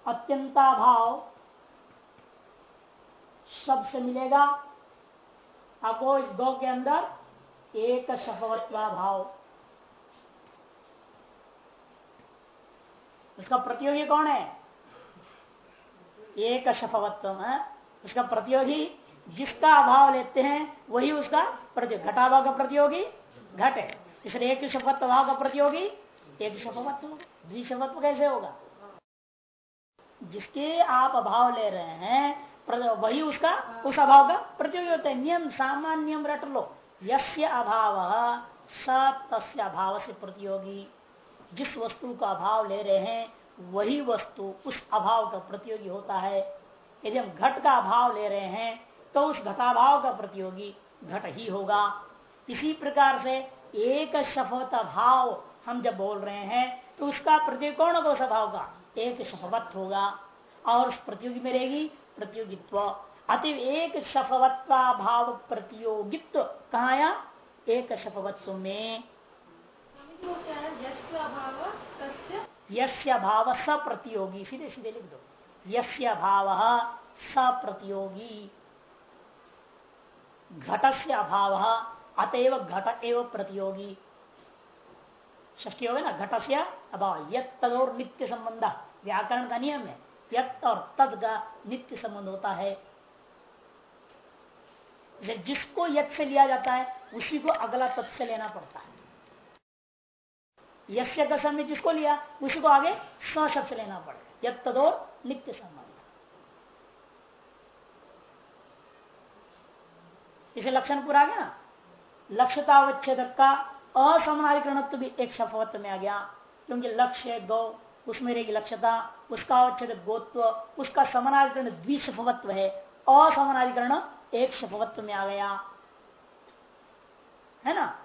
अत्यंता भाव सबसे मिलेगा। आपको इस गौ के अंदर एक शपवत्वा भाव। उसका प्रतियोगी कौन है? एक शफवत्व है। उसका प्रतियोगी जिसका अभाव लेते हैं, वही उसका प्रतियोगी घटाभाव का प्रतियोगी घट है। इसलिए एक शपत्व भाव का प्रतियोगी, एक शपवत्व द्विशपत्व कैसे होगा? जिसके आप अभाव ले रहे हैं वही उसका, उस अभाव का प्रतियोगी होता है। नियम, सामान्य नियम रट लो। यस्य अभाव, स तस्य अभाव से प्रतियोगी। जिस वस्तु का अभाव ले रहे हैं, वही वस्तु उस अभाव का प्रतियोगी होता है। यदि हम घट का अभाव ले रहे हैं तो उस घटाभाव का प्रतियोगी घट ही होगा। इसी प्रकार से एक शफवत भाव हम जब बोल रहे हैं तो उसका प्रतियोगी कौन होगा स्वभाव का। एक शफवत होगा और उस प्रतियोगी में रहेगी प्रतियोगित्व। अति एक सफवत्ता भाव प्रतियोगित्व कहा आया? एक सफवत्व में। यस्य भाव स प्रतियोगी सीधे सीधे लिख दो। यस्य भाव स प्रतियोगी घट से अभाव, अतएव घट एव प्रतियोगी। ष्टी हो गया ना घट से अभाव यद और नित्य संबंध व्याकरण का नियम है, यत और तद का नित्य संबंध होता है। जिसको यद से लिया जाता है, उसी को अगला तत् से लेना पड़ता है। यश्य का समय जिसको लिया, उसी को आगे स से लेना पड़ेगा। यद तदोर नित्य संबंध इसे लक्षण पूरा गया ना? लक्ष्यतावच्छेद का असमाधिकरणत्व भी एक शपवत्व में आ गया। क्योंकि लक्ष्य गौ उसमें रहेगी लक्ष्यता उसका अवच्छेद गोत्व, उसका समानाधिकरण द्विशपवत्व है। असमानाधिकरण एक शपवत्व में आ गया। है ना?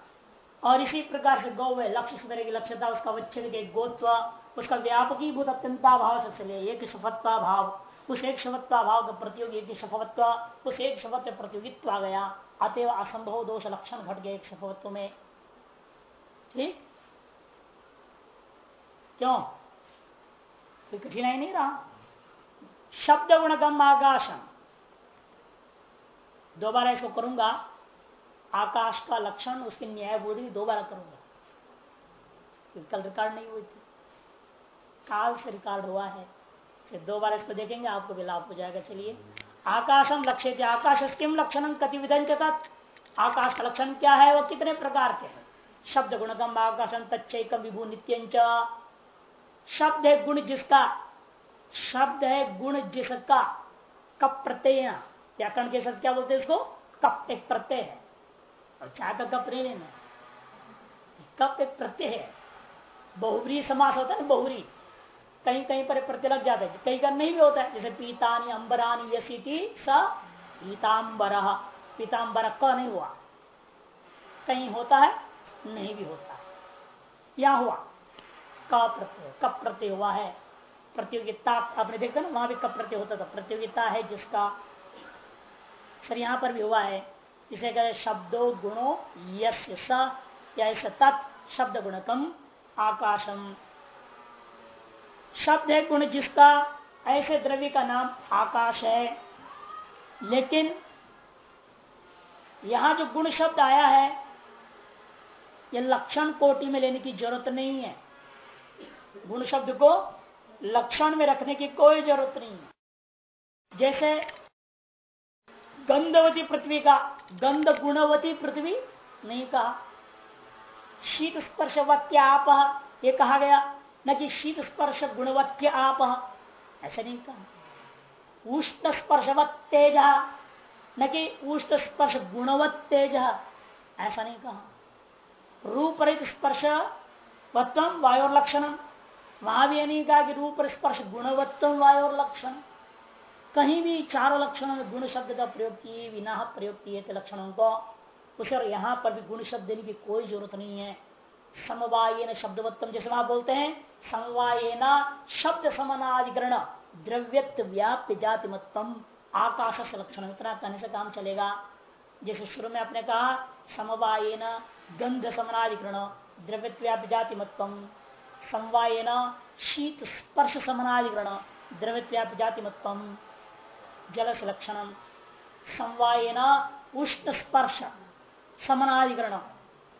और इसी प्रकार से गौ है, लक्ष्य से की लक्ष्यता उसका अवच्छेद के गोत्व, उसका व्यापकी भूत अत्यंता भाव से चले, एक शपत्ता भाव उस एक शपत्ता भाव का प्रतियोगी एक शपवत्व उस एक शपथ प्रतियोगित्व आ गया। अतएव असंभव दोष लक्षण घट गए एक शपवत्व में। ठीक? क्यों? कोई कठिनाई नहीं रहा। शब्द गुणगम आकाशम। दोबारा इसको करूँगा, आकाश का लक्षण, उसके न्याय बोध भी दोबारा करूँगा। कल रिकॉर्ड नहीं हुई थी। काल से रिकॉर्ड हुआ है। फिर दो बार इसको देखेंगे, आपको भी लाभ हो जाएगा, चलिए। आकाशम लक्ष्य आकाश किम लक्षण कति विधन आकाश का लक्षण क्या है, वो कितने प्रकार के हैं? शब्द गुणगम आकाशम तच्चक विभू नित्यंच शब्द है गुण जिसका, शब्द है गुण जिसका कप प्रत्यय व्याकरण के साथ क्या बोलते हैं इसको? कप एक प्रत्यय है। और चाय का कप नहीं लेना। कप एक प्रत्यय है। बहुबरी समास होता है बहुबरी। कहीं कहीं पर प्रत्यय लग जाता है। कहीं का नहीं भी होता है। जैसे पीतानी अंबरानी यसी स पीताम्बर। पीताम्बर क नहीं हुआ। कहीं होता है, नहीं भी होता है। हुआ? क प्रत्यय। कप प्रत्यय हुआ है। प्रतियोगिता आपने देखा ना, वहाँ भी कप प्रत्यय होता था। प्रतियोगिता है जिसका, सर यहाँ पर भी हुआ है। जिसे कहते शब्दों गुणों यश स या तत् शब्द गुणकम आकाशम। शब्द है गुण जिसका, ऐसे द्रव्य का नाम आकाश है। लेकिन यहाँ जो गुण शब्द आया है यह लक्षण कोटि में लेने की ज़रूरत नहीं है। गुण शब्द को लक्षण में रखने की कोई ज़रूरत नहीं है। जैसे गंधवती पृथ्वी का, गंध गुणवती पृथ्वी नहीं कहा। शीत स्पर्शवत्या आप ये कहा गया न कि शीत स्पर्श गुणवत्य आप। ऐसा नहीं कहा। उष्ण स्पर्शवत तेज न कि उष्ण स्पर्श गुणवत तेज ऐसा नहीं कहा। रूप रहित स्पर्श वत्तम वायोर लक्षण वहाँ भी नहीं कहा कि रूप स्पर्श गुणवत्तम वायोर लक्षण कहीं भी चारों लक्षणों में गुण शब्द का प्रयोग किए बिना प्रयोग किए थे लक्षणों को, उसे यहाँ पर भी गुण शब्द देने की कोई ज़रूरत नहीं है। समवाय शब्दवत्तम जैसे वहाँ बोलते हैं समवाय शब्द समानाधिकरण, द्रव्यत्व व्याप्य जाति मतम आकाश लक्षण इतना कहने से काम चलेगा। जैसे शुरू में आपने कहा समवाय गंध समनाधिकरण, द्रव्यत्व व्याप्य जाति मतम समवाय शीत स्पर्श समनाधिकरण, द्रव्यत्व व्याप्य जाति मतम जल लक्षण समवाय उष्ण स्पर्श समनाधिकरण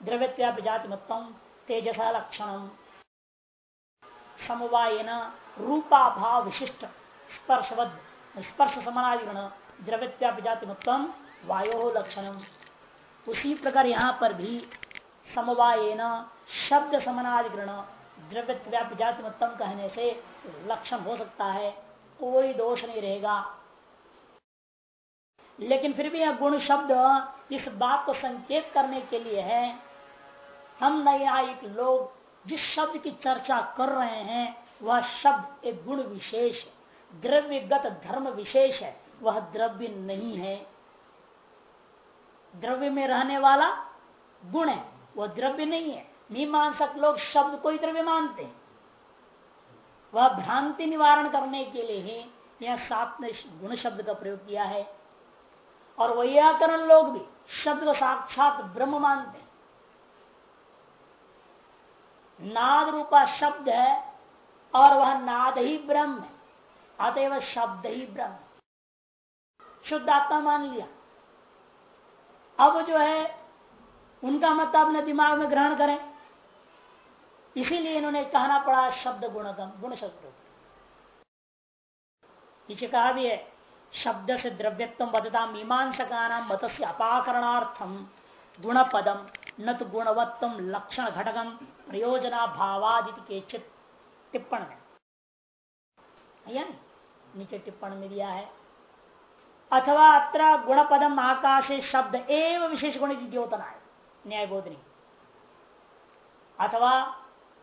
द्रव्यत्व्याप्य जाति मतम तेजसा लक्षण समवायन रूपाभाव विशिष्ट स्पर्शवद स्पर्श समानादिगण द्रव्यत्व्याप्य जाति मतम वायो लक्षण उसी प्रकार यहाँ पर भी समवायन शब्द समानाधिकरण द्रव्यत्व्याप्य जाति मतम कहने से लक्षण हो सकता है, कोई दोष नहीं रहेगा। लेकिन फिर भी यह गुण शब्द इस बात को संकेत करने के लिए है हम न्यायिक लोग जिस शब्द की चर्चा कर रहे हैं, वह शब्द एक गुण विशेष द्रव्यगत धर्म विशेष है, वह द्रव्य नहीं है। द्रव्य में रहने वाला गुण है, वह द्रव्य नहीं है। मीमांसक लोग शब्द को ही द्रव्य मानते हैं। वह भ्रांति निवारण करने के लिए ही यह सात ने गुण शब्द का प्रयोग किया है। और वैयाकरण लोग भी शब्द को साक्षात ब्रह्म मानते हैं। नाद रूपा शब्द है, और वह नाद ही ब्रह्म है। अतएव शब्द ही ब्रह्म शुद्ध आत्मा मान लिया। अब जो है, उनका मत अपने दिमाग में ग्रहण करें। इसीलिए इन्होंने कहना पड़ा शब्द गुणगम, गुण शब्द पीछे कहा भी है, शब्द से द्रव्यत्व बदता मीमांसका नाम मत से अपाकरणार्थम गुण पदम न तो गुणवत्तम लक्षण घटकम, प्रयोजना भावादित के टिप्पण में। नीचे टिप्पण में दिया है। अथवा अत्र गुण पदम आकाशे शब्द एवं विशेष गुण की द्योतना है न्याय बोधनी अथवा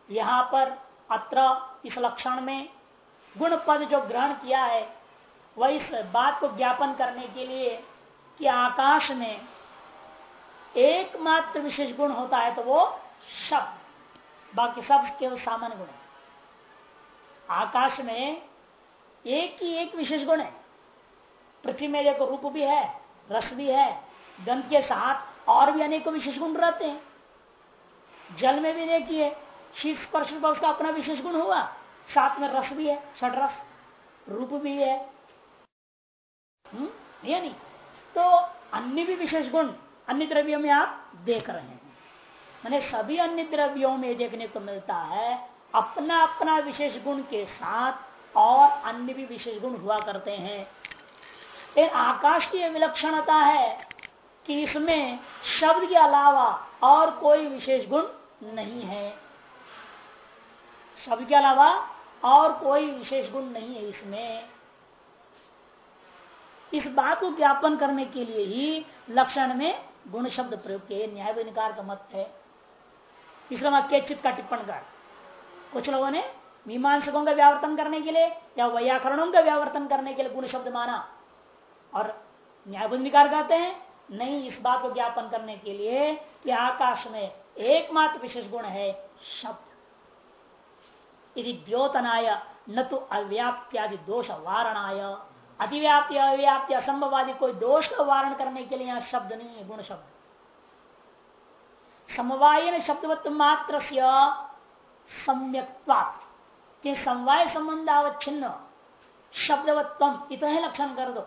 यहाँ पर अत्र इस लक्षण में गुण पद जो ग्रहण किया है, वह इस बात को ज्ञापन करने के लिए कि आकाश में एकमात्र विशेष गुण होता है तो वो शब्द। बाकी सब केवल सामान्य गुण है। आकाश में एक ही एक विशेष गुण है। पृथ्वी में देखो रूप भी है, रस भी है, गंध के साथ और भी अनेकों विशेष गुण रहते हैं। जल में भी देखिए शीत स्पर्श का उसका अपना विशेष गुण हुआ। साथ में रस भी है षडरस रूप भी है। हम्म नहीं। तो अन्य भी विशेष गुण अन्य द्रव्यों में आप देख रहे हैं। मैंने सभी अन्य द्रव्यों में देखने को मिलता है अपना अपना विशेष गुण के साथ और अन्य भी विशेष गुण हुआ करते हैं। लेकिन आकाश की विलक्षणता है कि इसमें शब्द के अलावा और कोई विशेष गुण नहीं है। शब्द के अलावा और कोई विशेष गुण नहीं है इसमें। इस बात को ज्ञापन करने के लिए ही लक्षण में गुण शब्द प्रयोग किए, न्याय विनिकार का मत है। इसलिए मत के चित्त का टिप्पण कर कुछ लोगों ने मीमांसकों का व्यावर्तन करने के लिए या व्याकरणों का व्यावर्तन करने के लिए गुण शब्द माना और न्यायबुद्धिकार कहते हैं, नहीं, इस बात को ज्ञापन करने के लिए कि आकाश में एकमात्र विशेष गुण है शब्द। यदि द्योतनाय न तो अव्याप्त्यादि दोष वारणाय। अतिव्याप्ति, अव्याप्ति असंभव आदि कोई दोष का वारण करने के लिए यहाँ शब्द नहीं है, गुण शब्द। समवाय शब्दवत्व मात्र के समवाय संबंध अवच्छिन्न शब्दवत्व इतना लक्षण कर दो।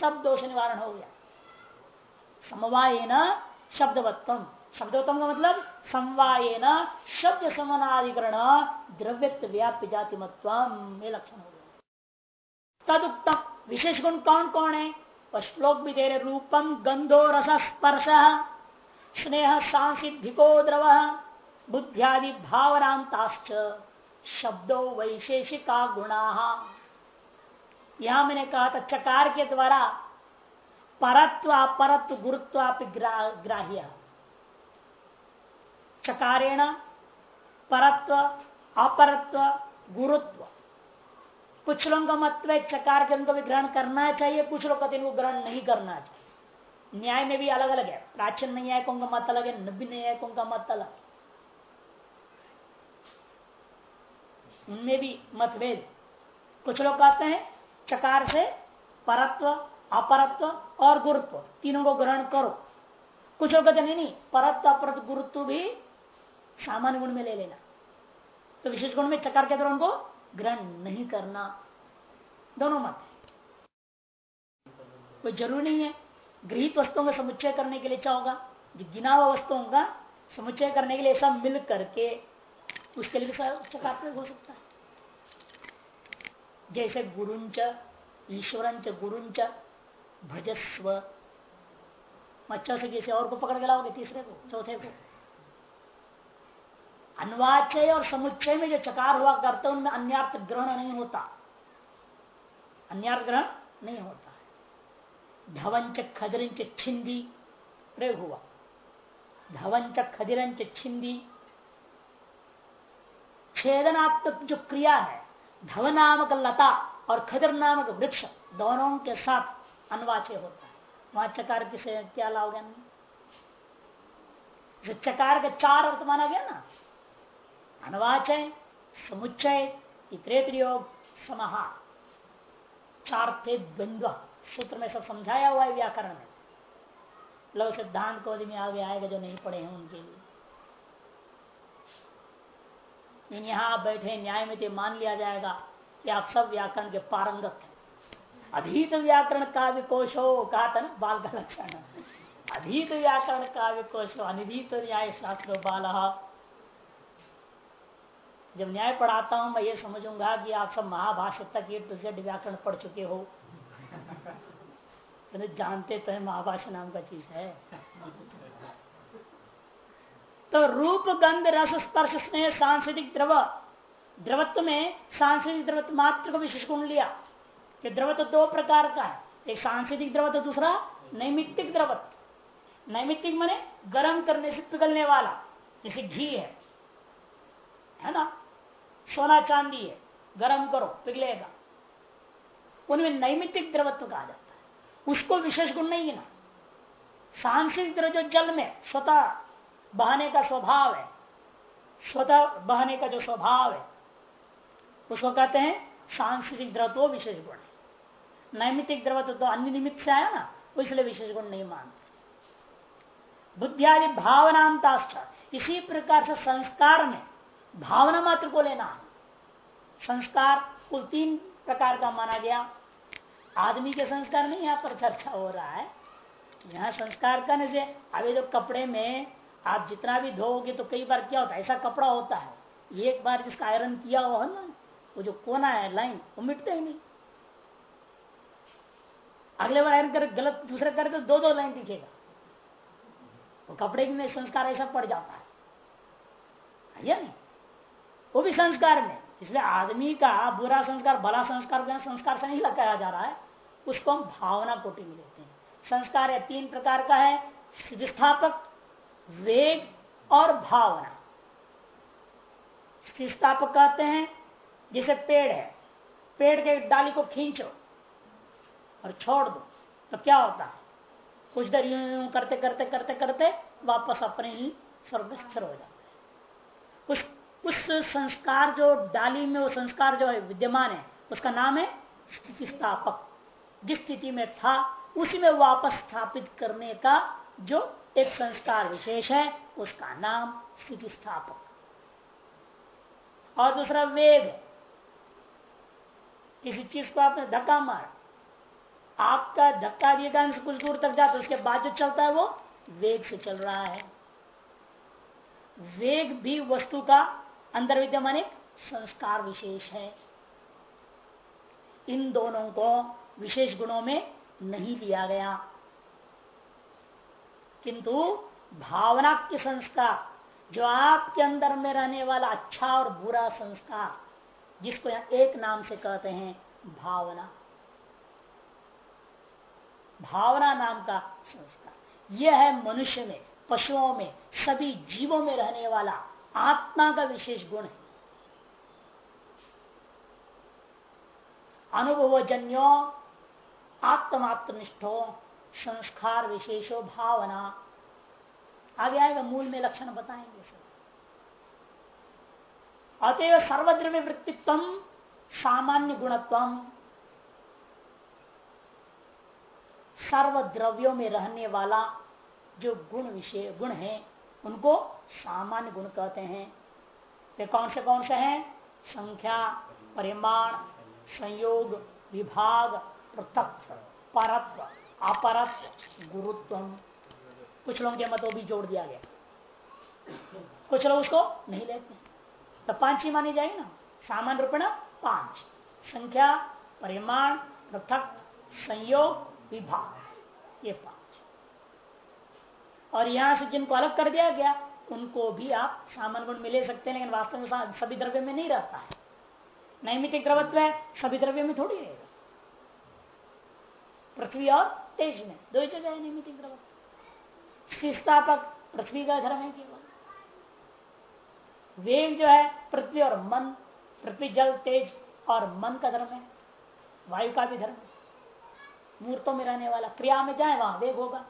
सब दोष निवारण हो गया। समवाय न शब्दवत्तम शब्दोत्तम का मतलब समवाय न शब्द समानाधिकरण द्रव्यत्व व्याप्य जाति मत्व ये लक्षण हो गया। तदुक्तम विशेष गुण कौन कौन है? श्लोक भी दे रहे रूपम गंधो रस स्पर्श स्नेह सांसिधिको द्रव, बुद्धियादि भावनांताश्च शब्दों वैशेषिका गुणा। यहाँ मैंने कहा था, चकार के द्वारा परत्व अपरत्व गुरुत्व ग्राह्य। चकारेण परत्व, अपरत्व, गुरुत्व। कुछ लोगों का मत है चकार के उनको भी ग्रहण करना चाहिए। कुछ लोग कहते इनको ग्रहण नहीं करना चाहिए। न्याय में भी अलग अलग है। प्राचीन न्यायिकों का मत अलग है। नब्बी न्यायिकों का मत अलग। उनमें भी मतभेद। कुछ लोग कहते हैं चकार से परत्व, अपरत्व और गुरुत्व। तीनों को ग्रहण करो। कुछ लोग कहते नहीं नहीं, परत्व, अपरत्व, गुरुत्व भी सामान्य गुण में ले लेना। तो विशेष गुण में चकार के द्वारा उनको ग्रहण नहीं करना। दोनों मत। है कोई ज़रूरी नहीं है। गृहित वस्तुओं का समुच्चय करने के लिए क्या होगा? गिना हुआ वस्तुओं का समुच्चय करने के लिए सब मिल करके उसके लिए चकार हो सकता है। जैसे गुरुंच, ईश्वरंच, गुरुंच, भजस्व। मच्छर से किसी और को पकड़ के लाओगे, तीसरे को, चौथे को? अनवाचय और समुच्चय में जो चकार हुआ करते उनमें अन्यार्थ ग्रहण नहीं होता। अन्यार्थ ग्रहण नहीं होता है। धवंच खदरिंच छिंदी प्रयोग हुआ। धवंच खदिरंच छिंदी। छेदनात्मक जो क्रिया है, धव नामक लता और खदर नामक वृक्ष दोनों के साथ अनवाच्य होता है। वहाँ चकार किसे, क्या लाओगे चकार का चार अर्थ माना गया ना अनवाचय समुच्चय योग समहा। चार द्वंद्व सूत्र में सब समझाया हुआ है व्याकरण में। लव सिद्धांत को में आगे आएगा जो नहीं पढ़े हैं उनके लिए। इन यहाँ बैठे न्याय में तो मान लिया जाएगा कि आप सब व्याकरण के पारंगत हैं। अधीत व्याकरण काव्य कोशो कहा था ना बाल का लक्षण। अधीत व्याकरण काव्य कोशो, अनिधीत न्याय शास्त्र बाल। जब न्याय पढ़ाता हूँ, मैं ये समझूँगा कि आप सब महाभाष्य तक ये जेड व्याकरण पढ़ चुके हो। तो जानते तो है, महाभाष्य नाम का चीज़ है। तो रूप, गंध, रस, स्पर्श, स्नेह, सांस्कृतिक द्रव। द्रवत्व में सांस्कृतिक द्रवत्व मात्र को विशेष गुण लिया कि द्रवत्व दो प्रकार का है। एक सांस्कृतिक द्रवत्व, दूसरा नैमित्तिक द्रवत्व। नैमित्तिक माने गर्म करने से पिघलने वाला, जैसे घी है। है ना? सोना चांदी है, गर्म करो, पिघलेगा। उनमें नैमित्तिक द्रवत्व कहा जाता है। उसको विशेष गुण नहीं है ना। सांस्कृतिक द्रव जो जल में, स्वतः बहाने का स्वभाव है, स्वतः बहाने का जो स्वभाव है, उसको कहते हैं सांस्कृतिक द्रव विशेष गुण है। नैमितिक द्रव तो अन्य निमित्त से आया ना इसलिए विशेष गुण नहीं मानते। बुद्धियादि भावनांताश्च, इसी प्रकार से संस्कार में भावना मात्र को लेना। संस्कार कुल तीन प्रकार का माना गया। आदमी के संस्कार नहीं, यहाँ पर चर्चा हो रहा है। यहाँ संस्कार करने से अभी तो कपड़े में आप जितना भी धोगे तो कई बार क्या होता है, ऐसा कपड़ा होता है। एक बार जिसका आयरन किया हुआ है ना, वो जो कोना है लाइन वो मिटते ही नहीं। अगले बार आयरन कर, गलत, दूसरे कर तो दो दो लाइन दिखेगा। वो कपड़े में संस्कार ऐसा पड़ जाता है या नहीं? वो भी संस्कार में। इसलिए आदमी का बुरा संस्कार भला संस्कार संस्कार से नहीं लगाया जा रहा है। उसको हम भावना कोटि में लेते हैं। संस्कार है तीन प्रकार का है स्थापक वेग और भावना। स्थिस्थापक कहते हैं, जैसे पेड़ है। पेड़ के डाली को खींचो और छोड़ दो। तो क्या होता है? कुछ देर यूँ यूँ करते करते करते करते वापस अपने ही स्वर्ग स्थिर हो जाते उस उस संस्कार जो डाली में, वो संस्कार जो है, विद्यमान है, उसका नाम है स्थिति स्थापक जिस स्थिति में था, उसी में वापस स्थापित करने का जो एक संस्कार विशेष है, उसका नाम स्थिति स्थापक और दूसरा वेग। किसी चीज़ को आपने धक्का मारा, आपका धक्का दिए कारण कुछ दूर तक जाता उसके बाद जो चलता है, वो वेग से चल रहा है। वेग भी वस्तु का अंदर विद्यमान एक संस्कार विशेष है। इन दोनों को विशेष गुणों में नहीं दिया गया। किंतु भावना के संस्कार, जो आपके अंदर में रहने वाला अच्छा और बुरा संस्कार, जिसको एक नाम से कहते हैं, भावना। भावना नाम का संस्कार। यह है मनुष्य में, पशुओं में, सभी जीवों में रहने वाला आत्मा का विशेष गुण है। अनुभवजन्यो आत्मात्मनिष्ठो संस्कार विशेषो, भावना। आगे आएगा, मूल में लक्षण बताएँगे सर अतएव सर्वद्रव्य वृत्तित्व सामान्य गुणत्व, सर्वद्रव्यों में रहने वाला जो गुण विषय, गुण है, उनको सामान्य गुण कहते हैं। वे कौन से कौन से हैं? संख्या, परिमाण, संयोग, विभाग, पृथक, परत्व, अपरत्व गुरुत्व कुछ लोगों के मतों भी जोड़ दिया गया। कुछ लोग उसको नहीं लेते। तो पाँच ही मानी जाएगी ना? सामान्य रूप में पाँच। संख्या, परिमाण, पृथक, संयोग, विभाग। ये पाँच। और यहाँ से जिनको अलग कर दिया गया उनको भी आप सामान्य गुण में ले सकते हैं, लेकिन वास्तव में सभी द्रव्य में नहीं रहता है। नैमितिक द्रवत्व है, सभी द्रव्य में थोड़ी रहेगा। पृथ्वी और तेज में, दो ही जगह है द्रवत्व स्थापक पृथ्वी का धर्म है केवल। वेग जो है, पृथ्वी और मन, पृथ्वी जल, तेज और मन का धर्म है। वायु का भी धर्म मूर्तों में रहने वाला क्रिया में जाए, वहाँ वेग होगा।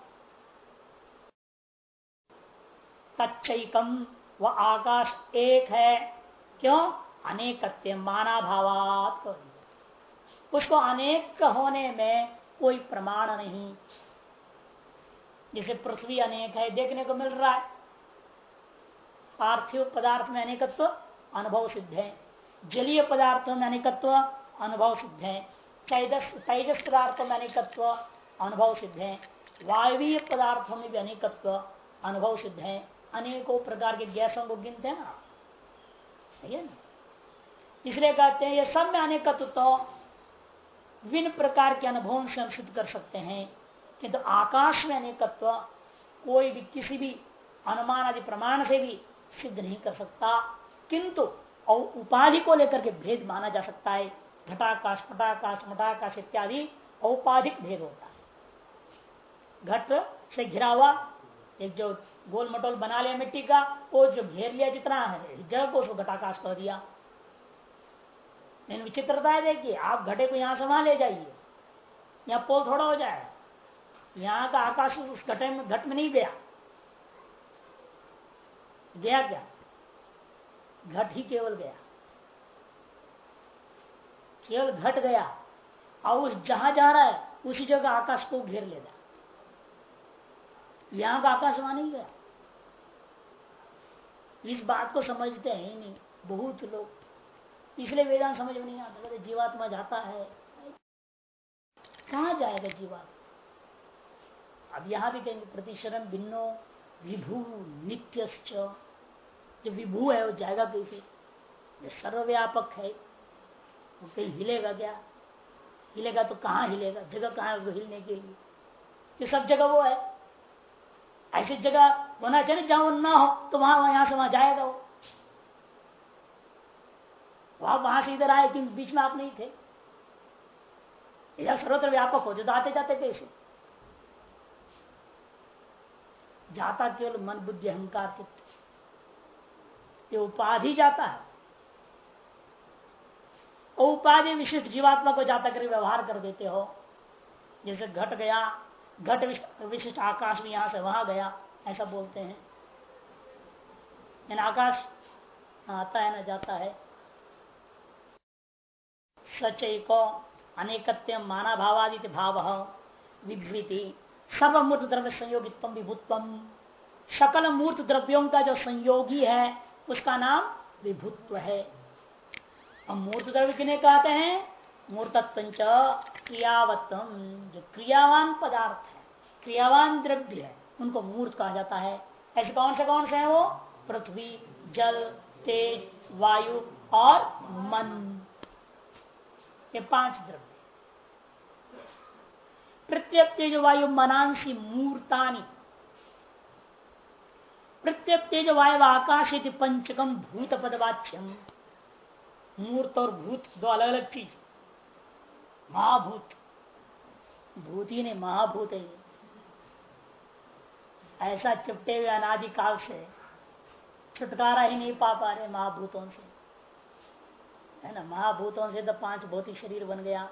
तच्चकम। व आकाश एक है। क्यों? अनेकत्व माना भावात उसको अनेक होने में कोई प्रमाण नहीं। जैसे पृथ्वी अनेक है, देखने को मिल रहा है। पार्थिव पदार्थ में अनेकत्व, अनुभव सिद्ध है। जलीय पदार्थों में अनेकत्व, अनुभव सिद्ध है। तेजस पदार्थों में अनेकत्व, अनुभव सिद्ध है। वायवीय पदार्थों में भी अनेकत्व, अनुभव सिद्ध है। अनेकों प्रकार के गैसों को गिनते हैं ना सही है ना? इसलिए कहते हैं ये सब में अनेकत्व तो विभिन्न प्रकार के अनुभवों से हम सिद्ध कर सकते हैं किंतु तो आकाश में अनेकत्व कोई भी किसी भी अनुमान आदि प्रमाण से भी सिद्ध नहीं कर सकता। किंतु उपाधि को लेकर के भेद माना जा सकता है। घटाकाश, पटाकाश, मटाकाश इत्यादि औपाधिक भेद होता है। घट से घिरा हुआ एक जो गोल मटोल बना लिया मिट्टी का, वो जो घेर लिया जितना है, जगह को उसको घटाकाश कर दिया। विचित्रता है देखिए, आप घटे को यहाँ से वहाँ ले जाइए। यहाँ पोल थोड़ा हो जाए। यहाँ का आकाश उस घटे में, घट में नहीं गया। गया क्या? घट ही केवल गया। केवल घट गया। और उस जहाँ जा रहा है, उसी जगह आकाश को घेर लेगा यहाँ का आकाश वहाँ नहीं गया इस बात को समझते हैं ही नहीं, बहुत लोग। इसलिए वेदांत समझ में नहीं आता जीवात्मा जाता है। कहा जाएगा जीवात्मा? अब यहाँ भी कहेंगे, प्रतिशरण भिन्नो विभू नित्य जो विभू है, वो जाएगा कैसे? सर्वव्यापक है। वो कहीं हिलेगा क्या? हिलेगा तो कहाँ हिलेगा? जगह कहाँ है उसको हिलने के लिए? ये सब जगह वो है। ऐसी जगह होना चाहिए जहाँ ना हो तो वहाँ यहाँ से वहाँ जाएगा वो। वहाँ वहाँ से इधर आए, क्योंकि बीच में आप नहीं थे। यह सर्वत्र व्यापक हो जो आते जाते कैसे? जाता केवल मन, बुद्धि, अहंकार, चित्त। ये उपाधि जाता है। उपाधि विशिष्ट जीवात्मा को जाता कर व्यवहार कर देते हो, जैसे घट गया घट विशिष्ट आकाश में यहाँ से वहाँ गया, ऐसा बोलते हैं। यानी आकाश आता है ना, जाता है। सच सचैको अनेकत्व माना भावादित भाव विभ्रीति सर्वमूर्त द्रव्य संयोगित्व विभुत्व। सकल मूर्त द्रव्यों का जो संयोगी है, उसका नाम विभुत्व है। अब मूर्त द्रव्य किन्हें कहते हैं? मूर्तत्व क्रियावत्तम। जो क्रियावान पदार्थ है, क्रियावान द्रव्य है, उनको मूर्त कहा जाता है। ऐसे कौन से कौन से है वो? पृथ्वी, जल, तेज, वायु और मन। ये पाँच द्रव्य प्रत्येक तेज वायु मनांसी मूर्तानी प्रत्येक तेज वायु आकाश पंचकम भूत पदवाच्यम मूर्त और भूत दो अलग अलग चीज़ महाभूत। भूत ही नहीं, महाभूत है ऐसा चिपटे हुए अनादि काल से छुटकारा ही नहीं पा पा रहे महाभूतों से। है ना? महाभूतों से तो पाँच भौतिक शरीर बन गया।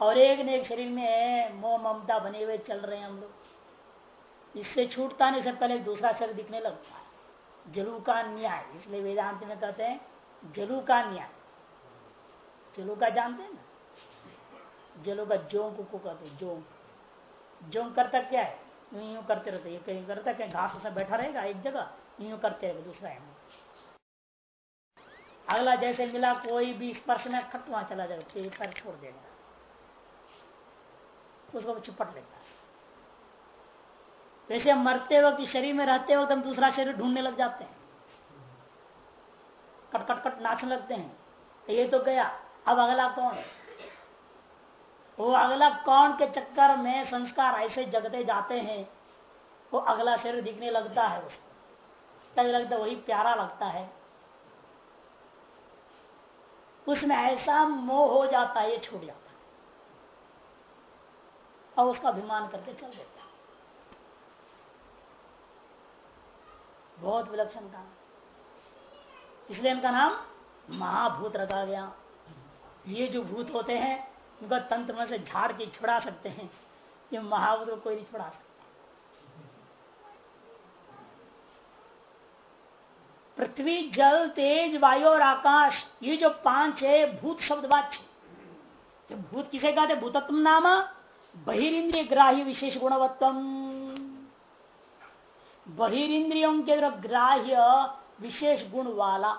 और एक ने एक शरीर में मोह ममता बने हुए चल रहे हैं हम लोग। इससे छूटता नहीं से पहले दूसरा शरीर दिखने लगता है। जलू का न्याय, इसलिए वेदांत में कहते हैं, जलू का न्याय। जलू का जानते हैं ना? जलू का जोंक को कहते जोंक। जोंक करता क्या है? यूँ यूँ करते रहते ये कहीं करता क्या घास से बैठा रहेगा एक जगह, यूँ करते रहे दूसरा है। अगला जैसे मिला, कोई भी स्पर्श में खट वहाँ चला जाएगा पैर छोड़ देगा। उसको चिपट लेता है। वैसे मरते वक्त शरीर में रहते वक्त हम दूसरा शरीर ढूँढने लग जाते हैं। कट कट कट नाचने लगते हैं। ये तो गया। अब अगला कौन है? वो अगला कौन के चक्कर में संस्कार ऐसे जगते जाते हैं, वो अगला शरीर दिखने लगता है उसको। तब लगता वही प्यारा लगता है। उसमें ऐसा मोह हो जाता है, ये छूट जाता है। और उसका अभिमान करके चल देता है। बहुत विलक्षण काम। इसलिए इनका नाम महाभूत रखा गया। ये जो भूत होते हैं, उनका तंत्र में से झाड़ के छुड़ा सकते हैं। ये महाभूत को कोई नहीं छुड़ा सकता। पृथ्वी, जल, तेज, वायु और आकाश, ये जो पाँच है, भूत शब्द वाच्य तो भूत किसे कहते भूतत्व नाम बहिरिंद्रिय ग्राह्य विशेष गुणवत्तम। बहिरिंद्रियों के ग्राह्य विशेष गुण वाला।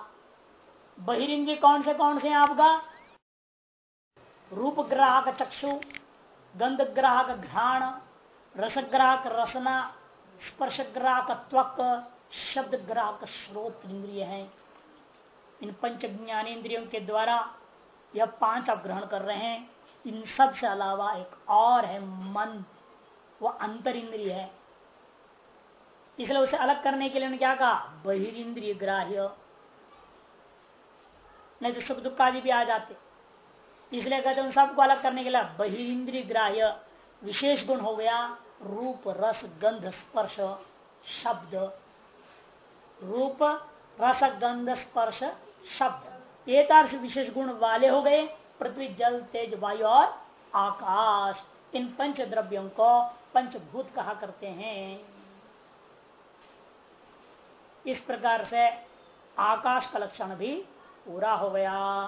बहिरिंद्रिय कौन से कौन से आपका? रूप ग्राहक चक्षु गंध ग्राहक घ्राण रसग्राहक रसना स्पर्श ग्राहक त्वक शब्द ग्राहक स्रोत इंद्रिय है। इन पंच ज्ञानेन्द्रियों के द्वारा यह पाँच आप ग्रहण कर रहे हैं। इन सबसे अलावा एक और है मन। वह अंतर इंद्रिय है। इसलिए उसे अलग करने के लिए उन्होंने क्या कहा? बहिर्ंद्रिय ग्राह्य नहीं तो सुख दुख आदि भी आ जाते। इसलिए कहते उन सबको अलग करने के लिए बहिंद्री ग्राह्य विशेष गुण हो गया, रूप, रस, गंध, स्पर्श, शब्द। रूप, रस, गंध, स्पर्श, शब्द। एक विशेष गुण वाले हो गए, पृथ्वी, जल, तेज, वायु और आकाश। इन पंच द्रव्यों को पंचभूत कहा करते हैं। इस प्रकार से आकाश का लक्षण भी पूरा हो गया।